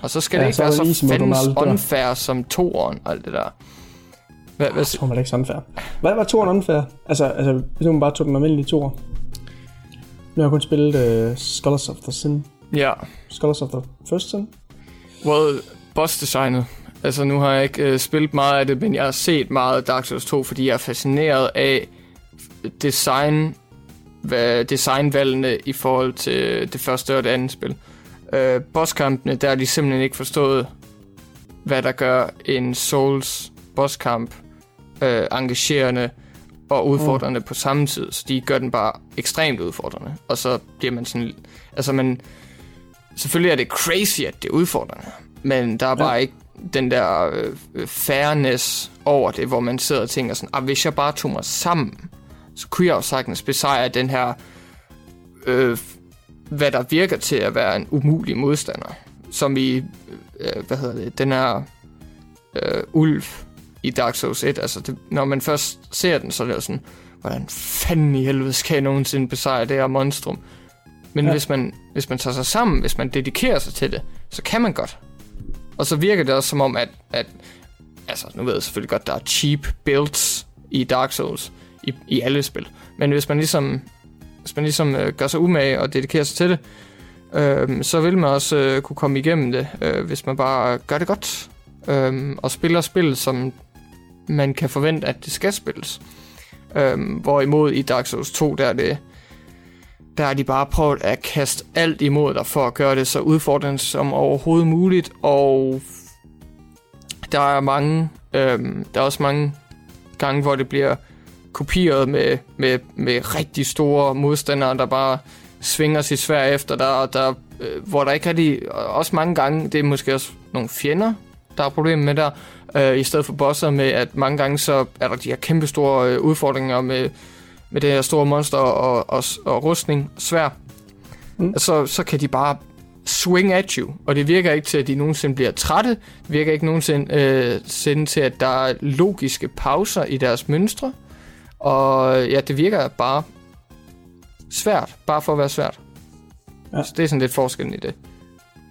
Og så skal Ja, det ikke så være så mode, fandens unfair som toeren og alt det der. Hvad, hvad, Jeg tror man ikke sådan fair. Hvad var toren unfair? Altså, altså hvis man bare tog den almindelige tor. Nu har jeg kun spillet uh, Scholars of the Sin. ja, Scholars of the First Sin. well, boss designet. Altså nu har jeg ikke øh, spillet meget af det, men jeg har set meget af Dark Souls 2, fordi jeg er fascineret af design, hvad, designvalgene i forhold til det første og det andet spil. Øh, bosskampene, der har de simpelthen ikke forstået, hvad der gør en Souls bosskamp øh, engagerende og udfordrende mm. på samme tid. Så de gør den bare ekstremt udfordrende. Og så bliver man sådan... Altså man... Selvfølgelig er det crazy, at det er udfordrende. Men der er bare Ja. ikke den der øh, øh, fairness over det, hvor man sidder og tænker sådan, ah, hvis jeg bare tog mig sammen, så kunne jeg jo sagtens besejre den her, øh, hvad der virker til at være en umulig modstander. Som i, øh, hvad hedder det, den her øh, ulv i Dark Souls 1. Altså, det, når man først ser den, så er det sådan, hvordan fanden i helvede skal jeg nogensinde besejre det her monstrum? Men ja. hvis, man, hvis man tager sig sammen, hvis man dedikerer sig til det, så kan man godt. Og så virker det også som om, at, at altså, nu ved jeg selvfølgelig godt, der er cheap builds i Dark Souls, i, i alle spil. Men hvis man ligesom, hvis man ligesom øh, gør sig umage og dedikerer sig til det, øh, så vil man også øh, kunne komme igennem det, øh, hvis man bare gør det godt. Øh, og spiller spil, som man kan forvente, at det skal spilles. Øh, hvorimod i Dark Souls 2, der er det der har de bare prøvet at kaste alt imod dig for at gøre det så udfordrende som overhovedet muligt, og der er mange, øhm, der er også mange gange, hvor det bliver kopieret med, med, med rigtig store modstandere, der bare svinger sit svær efter dig, og der, øh, hvor der ikke rigtig, og øh, også mange gange, det er måske også nogle fjender, der er problemer med der, øh, i stedet for bosser med, at mange gange så er der de her kæmpe store øh, udfordringer med, med det her store monster og, og, og rustning, svær, Mm. så, så kan de bare swing at you, og det virker ikke til, at de nogensinde bliver trætte, det virker ikke nogensinde øh, sende til, at der er logiske pauser i deres mønstre, og ja, det virker bare svært, bare for at være svært. Ja. Så det er sådan lidt forskellen i det.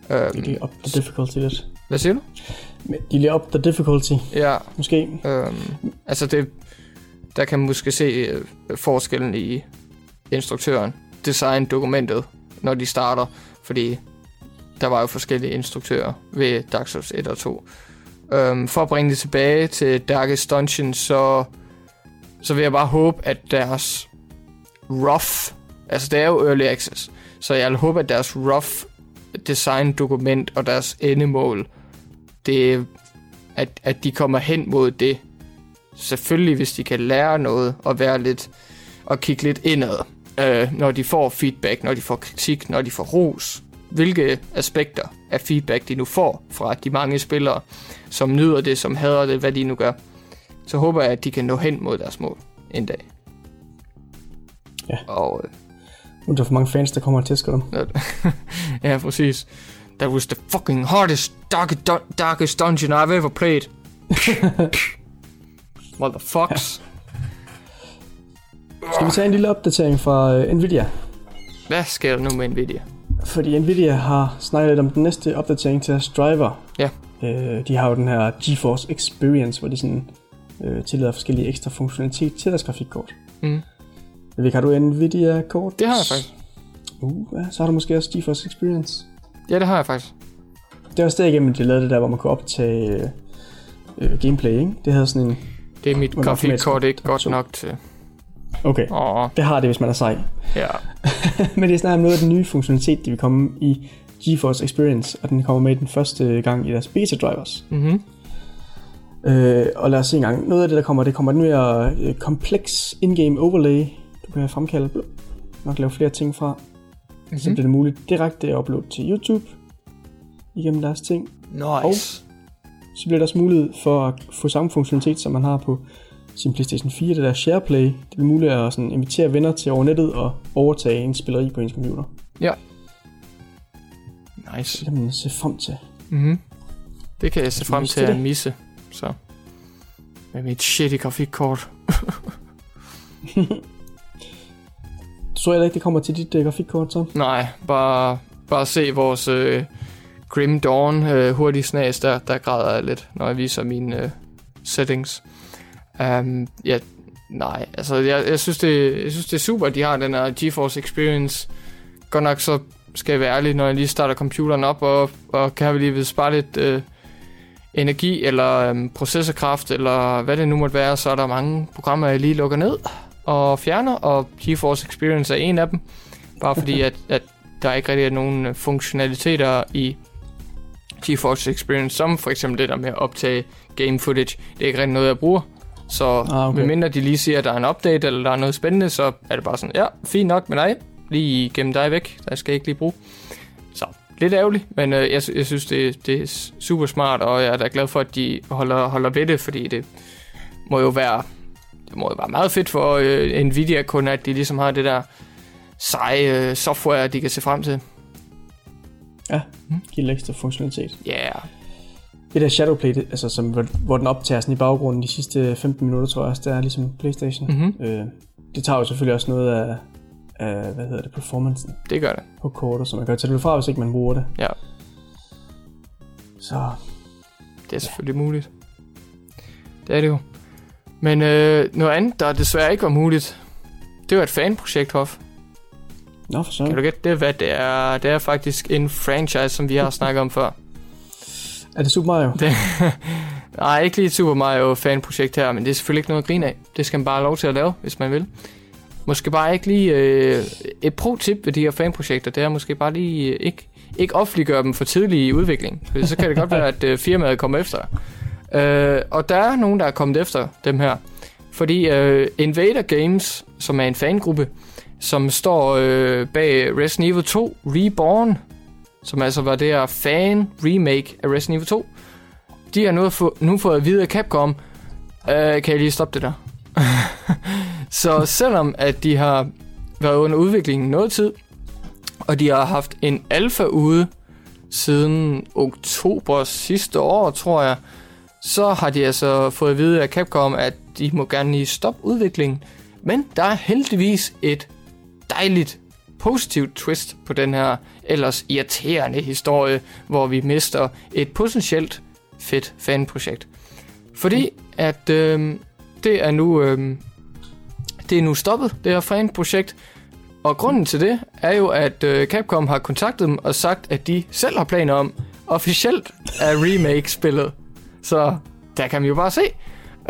De Øhm, lige op the difficulty lidt. hvad siger du? De lige op the difficulty, Ja, måske. Øhm, altså det, der kan man måske se øh, forskellen i instruktøren, design-dokumentet, når de starter, fordi der var jo forskellige instruktører ved Dark Souls 1 og 2. Øhm, for at bringe det tilbage til Darkest Dungeon, så, så vil jeg bare håbe, at deres rough, altså det er jo early access, så jeg vil håbe, at deres rough design dokument og deres endemål, det, at, at de kommer hen mod det. Selvfølgelig, hvis de kan lære noget og være lidt og kigge lidt indad, øh, når de får feedback, når de får kritik, når de får ros. Hvilke aspekter af feedback de nu får fra de mange spillere, som nyder det, som hader det, hvad de nu gør. Så håber jeg, at de kan nå hen mod deres mål en dag. Ja. Og øh, Nu er der for mange fans, der kommer og tæsker dem. ja, præcis. That was the fucking hardest, darkest, darkest dungeon I've ever played. Motherfucks. Skal vi tage en lille opdatering fra uh, Nvidia? Hvad sker der nu med Nvidia? Fordi Nvidia har snakket lidt om den næste opdatering til deres driver. Ja. Øh, de har jo den her GeForce Experience, hvor de sådan øh, tillader forskellige ekstra funktionalitet til deres grafikkort. Mm. Jeg ved har du Nvidia-kort? Det har jeg faktisk. Uh, ja, så har du måske også GeForce Experience. Ja, det har jeg faktisk. Det var også derigennem, de lavede det der, hvor man kunne optage øh, øh, gameplay, ikke? Det havde sådan en... Det er mit grafikkort ikke godt nok til. Okay, Åh, det har det, hvis man er sej. ja. Men det er snart noget af den nye funktionalitet, der vil komme i GeForce Experience, og den kommer med den første gang i deres beta drivers. Mm-hmm. Øh, og lad os se en gang. Noget af det, der kommer, det kommer den mere øh, kompleks in-game overlay. Du kan fremkalde blå. nok lave flere ting fra. Mm-hmm. Så Mhm. bliver det muligt direkte at uploade til YouTube igennem deres ting. Nice. Så bliver der også mulighed for at få samme funktionalitet, som man har på sin PlayStation 4, det der SharePlay. Det bliver muligt at sådan invitere venner til over nettet og overtage en spilleri på ens computer. Ja. Det Nice. kan man se frem til. Mm-hmm. Det kan jeg se frem til at det? misse. Så. Med mit shitty grafikkort. Så jeg ikke, det kommer til dit uh, grafikkort så? Nej, bare, bare se vores øh, Grim Dawn øh, hurtige snas der, der græder jeg lidt, når jeg viser mine øh, settings. Um, ja, nej, altså jeg, jeg, synes det, jeg synes det er super, at de har den her GeForce Experience. Godt nok så skal jeg være ærlig, når jeg lige starter computeren op, og, og kan vi lige vil spare lidt øh, energi, eller øh, processorkraft, eller hvad det nu måtte være, så er der mange programmer, jeg lige lukker ned og fjerner, og GeForce Experience er en af dem. Bare fordi, at, at der ikke rigtig er nogen øh, funktionaliteter i GeForce Experience, som for eksempel det der med at optage game footage. Det er ikke rigtig noget, jeg bruger. Så Ah, okay. medmindre de lige siger, at der er en update, eller der er noget spændende, så er det bare sådan, ja, fint nok med dig. Lige gemme dig væk. Der skal jeg ikke lige bruge. Så lidt ærgerligt, men øh, jeg, jeg synes, det, det er super smart, og jeg er da glad for, at de holder, holder ved det, fordi det må jo være, det må jo være meget fedt for øh, Nvidia kun, at de ligesom har det der seje øh, software, de kan se frem til. Ja, giver lidt ekstra funktionalitet. Ja, yeah. Det der Shadowplay, det, altså, som, hvor, den optager sådan i baggrunden de sidste 15 minutter, tror jeg også, det er ligesom Playstation. Mhm. Øh, det tager jo selvfølgelig også noget af, af hvad hedder det, performancen det gør det. på kortet, så man kan jo tage det fra, hvis ikke man bruger det. Ja. Så Det er selvfølgelig muligt. Det er det jo. Men øh, noget andet, der desværre ikke var muligt, det var et fanprojekt, Hoff. Nå, for så. Kan du gætte det, hvad det er? Det er faktisk en franchise, som vi har snakket om før. Er det Super Mario? Det, nej, ikke lige et Super Mario fanprojekt her, men det er selvfølgelig ikke noget at grine af. Det skal man bare have lov til at lave, hvis man vil. Måske bare ikke lige... Øh, et pro-tip ved de her fanprojekter, det er måske bare lige øh, ikke, ikke offentliggøre dem for tidlig i udvikling. For så kan det godt være, at øh, firmaet kommer efter. Øh, og der er nogen, der er kommet efter dem her. Fordi øh, Invader Games, som er en fangruppe, som står øh, bag Resident Evil 2 Reborn, som altså var det her fan-remake af Resident Evil 2, de har nu, få, nu fået at vide af Capcom, øh, kan jeg lige stoppe det der? så selvom at de har været under udviklingen noget tid, og de har haft en alfa ude siden oktober sidste år, tror jeg, så har de altså fået at vide af Capcom, at de må gerne lige stoppe udviklingen. Men der er heldigvis et dejligt positivt twist på den her ellers irriterende historie, hvor vi mister et potentielt fedt fanprojekt. Fordi at øh, det er nu øh, det er nu stoppet, det her fanprojekt, og grunden til det er jo, at øh, Capcom har kontaktet dem og sagt, at de selv har planer om officielt at remake spillet. Så der kan vi jo bare se.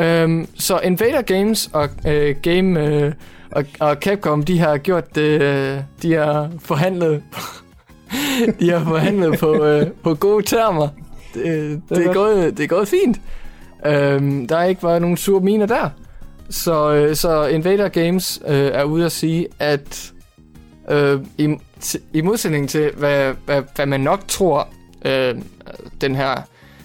Øhm, så Invader Games og øh, Game øh, og, og Capcom, de har gjort det, øh, de har forhandlet de har forhandlet på, øh, på gode termer. Det, det, er gået, det er gået fint. Øhm, der har ikke været nogen sure miner der. Så, øh, så Invader Games øh, er ude at sige, at øh, i, i modsætning til, hvad, hvad, hvad man nok tror, øh, den her,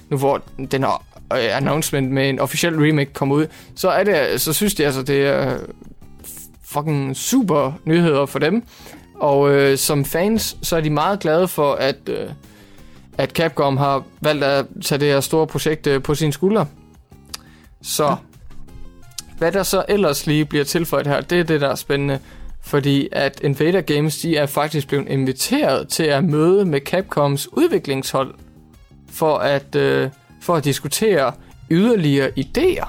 nu hvor den her øh, announcement med en officiel remake kommer ud, så er det, så synes de altså, det er fucking super nyheder for dem. Og øh, som fans, så er de meget glade for, at, øh, at Capcom har valgt at tage det her store projekt øh, på sine skuldre. Så ja. hvad der så ellers lige bliver tilføjet her, det er det, der er spændende. Fordi at Invader Games, de er faktisk blevet inviteret til at møde med Capcoms udviklingshold for at, øh, for at diskutere yderligere idéer.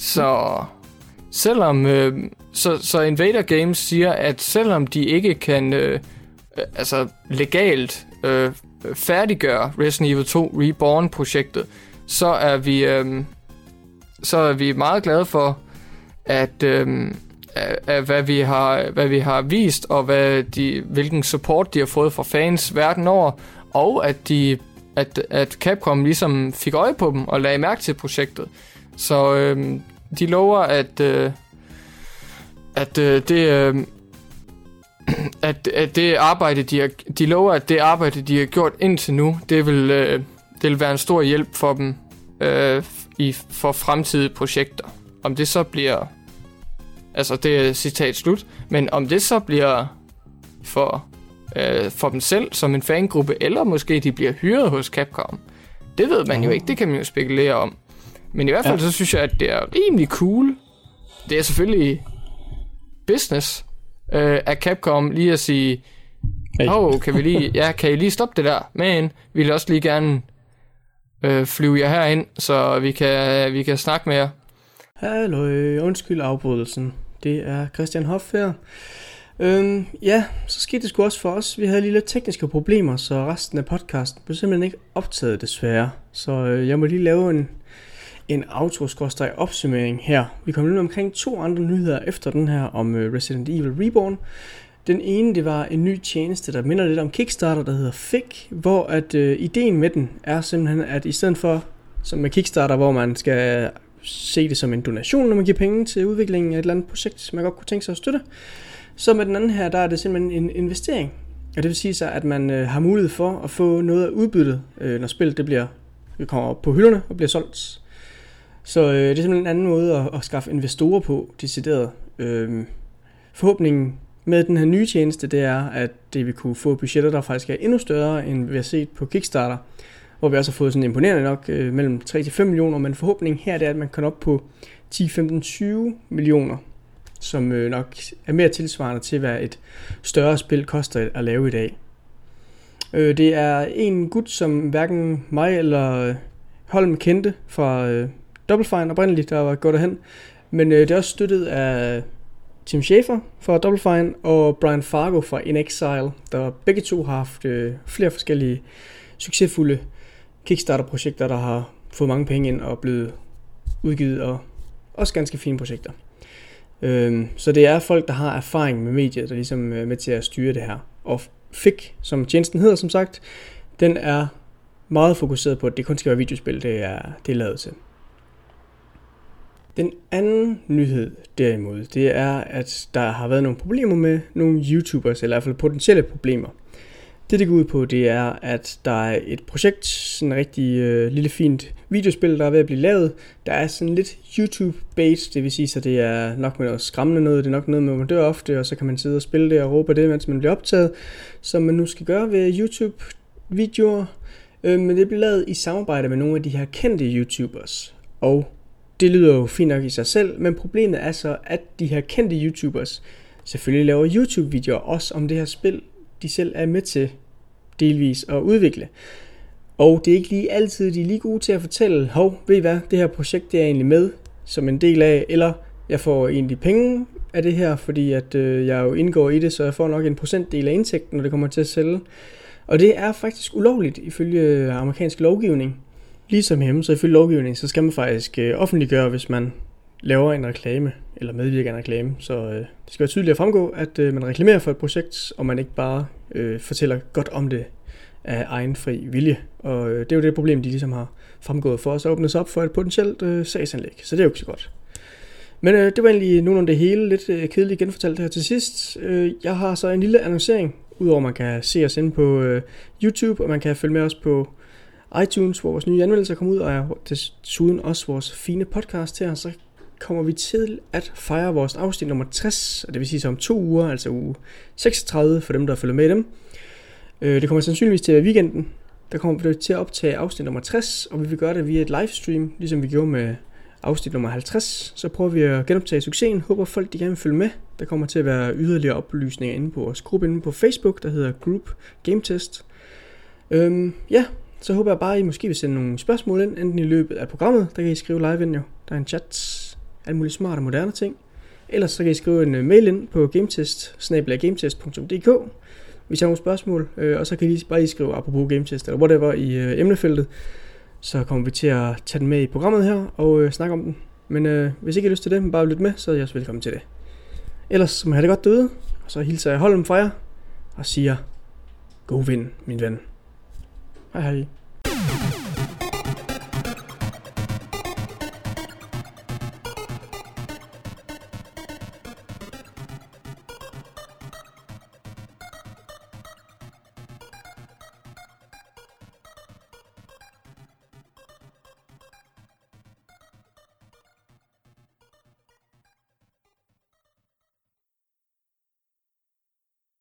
Så selvom øh, så, så Invader Games siger, at selvom de ikke kan øh, øh altså legalt øh, færdiggøre Resident Evil 2 Reborn-projektet, så er vi øh, så er vi meget glade for, at, øh, at hvad, vi har, hvad vi har vist, og hvad de, hvilken support de har fået fra fans verden over, og at, de, at, at Capcom ligesom fik øje på dem og lagde mærke til projektet. Så øh, de lover, at, øh, at øh, det... Øh, at, at det arbejde, de har, de lover, at det arbejde, de har gjort indtil nu, det vil, øh, det vil være en stor hjælp for dem øh, i, for fremtidige projekter. Om det så bliver, altså det er citat slut, men om det så bliver for, øh, for dem selv som en fangruppe, eller måske de bliver hyret hos Capcom, det ved man jo ikke, det kan man jo spekulere om. Men i hvert fald ja. så synes jeg, at det er rimelig cool. Det er selvfølgelig business øh, af Capcom lige at sige, oh, kan vi lige, ja, kan I lige stoppe det der? Men vi vil også lige gerne øh, flyve jer herind, så vi kan, vi kan snakke med jer. Hallo, undskyld afbrydelsen. Det er Christian Hoff her. Øhm, ja, så skete det sgu også for os. Vi havde lige lidt tekniske problemer, så resten af podcasten blev simpelthen ikke optaget desværre. Så øh, jeg må lige lave en, en auto opsummering her. Vi kommer lige omkring to andre nyheder efter den her om øh, Resident Evil Reborn. Den ene, det var en ny tjeneste, der minder lidt om Kickstarter, der hedder Fik, hvor at øh, ideen med den er simpelthen, at i stedet for, som med Kickstarter, hvor man skal se det som en donation, når man giver penge til udviklingen af et eller andet projekt, man godt kunne tænke sig at støtte, så med den anden her, der er det simpelthen en investering. Og det vil sige så, at man øh, har mulighed for at få noget af udbyttet, øh, når spillet det bliver, det kommer op på hylderne og bliver solgt. Så øh, det er simpelthen en anden måde at, at skaffe investorer på, decideret. Øh, forhåbningen med den her nye tjeneste, det er, at det vil kunne få budgetter, der faktisk er endnu større, end vi har set på Kickstarter, hvor vi også har fået sådan imponerende nok øh, mellem 3-5 millioner, men forhåbningen her det er, at man kan op på 10-15-20 millioner, som øh, nok er mere tilsvarende til, hvad et større spil koster at lave i dag. Øh, det er en gut, som hverken mig eller øh, Holm kendte fra øh, Double Fine oprindeligt, der var gået derhen, men øh, det er også støttet af Tim Schafer fra Double Fine og Brian Fargo fra In Exile, der begge to har haft øh, flere forskellige succesfulde Kickstarter-projekter, der har fået mange penge ind og blevet udgivet, og også ganske fine projekter. Øhm, så det er folk, der har erfaring med mediet, der ligesom øh, er med til at styre det her. Og FIC, som tjenesten hedder som sagt, den er meget fokuseret på, at det kun skal være videospil, det er, det er lavet til. Den anden nyhed derimod, det er, at der har været nogle problemer med nogle YouTubers, eller i hvert fald potentielle problemer. Det, det går ud på, det er, at der er et projekt, sådan en rigtig øh, lille fint videospil, der er ved at blive lavet. Der er sådan lidt YouTube-based, det vil sige, så det er nok med noget skræmmende noget, det er nok noget med, at man dør ofte, og så kan man sidde og spille det og råbe det, mens man bliver optaget, som man nu skal gøre ved YouTube-videoer. Øh, men det bliver lavet i samarbejde med nogle af de her kendte YouTubers. Og det lyder jo fint nok i sig selv, men problemet er så, at de her kendte YouTubers selvfølgelig laver YouTube-videoer også om det her spil, de selv er med til delvis at udvikle. Og det er ikke lige altid, de er lige gode til at fortælle, hov, ved I hvad, det her projekt det er egentlig med som en del af, eller jeg får egentlig penge af det her, fordi at øh, jeg jo indgår i det, så jeg får nok en procentdel af indtægten, når det kommer til at sælge. Og det er faktisk ulovligt ifølge amerikansk lovgivning. Ligesom hjemme, så ifølge lovgivningen, så skal man faktisk øh, offentliggøre, hvis man laver en reklame, eller medvirker en reklame. Så øh, det skal være tydeligt at fremgå, at øh, man reklamerer for et projekt, og man ikke bare øh, fortæller godt om det af egen fri vilje. Og øh, det er jo det problem, de ligesom har fremgået for os, at åbne sig op for et potentielt øh, sagsanlæg. Så det er jo ikke så godt. Men øh, det var egentlig nogenlunde det hele, lidt øh, kedeligt genfortalt her til sidst. Øh, jeg har så en lille annoncering, udover at man kan se os inde på øh, YouTube, og man kan følge med os på iTunes, hvor vores nye anmeldelser kommer ud, og desuden også vores fine podcast her, så kommer vi til at fejre vores afsnit nummer 60, og det vil sige så om to uger, altså uge 36 for dem, der følger med dem. Øh, det kommer sandsynligvis til at være weekenden. Der kommer vi til at optage afsnit nummer 60, og vi vil gøre det via et livestream, ligesom vi gjorde med afsnit nummer 50. Så prøver vi at genoptage succesen. Håber folk de gerne vil følge med. Der kommer til at være yderligere oplysninger inde på vores gruppe inde på Facebook, der hedder Group Game Test. Øhm, ja, så håber jeg bare, at I måske vil sende nogle spørgsmål ind, enten i løbet af programmet, der kan I skrive live ind jo. Der er en chat, alle mulige smarte og moderne ting. Ellers så kan I skrive en øh, mail ind på gametest gametest.dk hvis I har nogle spørgsmål, øh, og så kan I bare lige skrive apropos gametest eller whatever i øh, emnefeltet, så kommer vi til at tage den med i programmet her og øh, snakke om den. Men øh, hvis I har lyst til det, men bare lyt med, så er I også velkommen til det. Ellers må I have det godt derude, og så hilser jeg Holm fra jer og siger, god vind, min ven. Hej hej.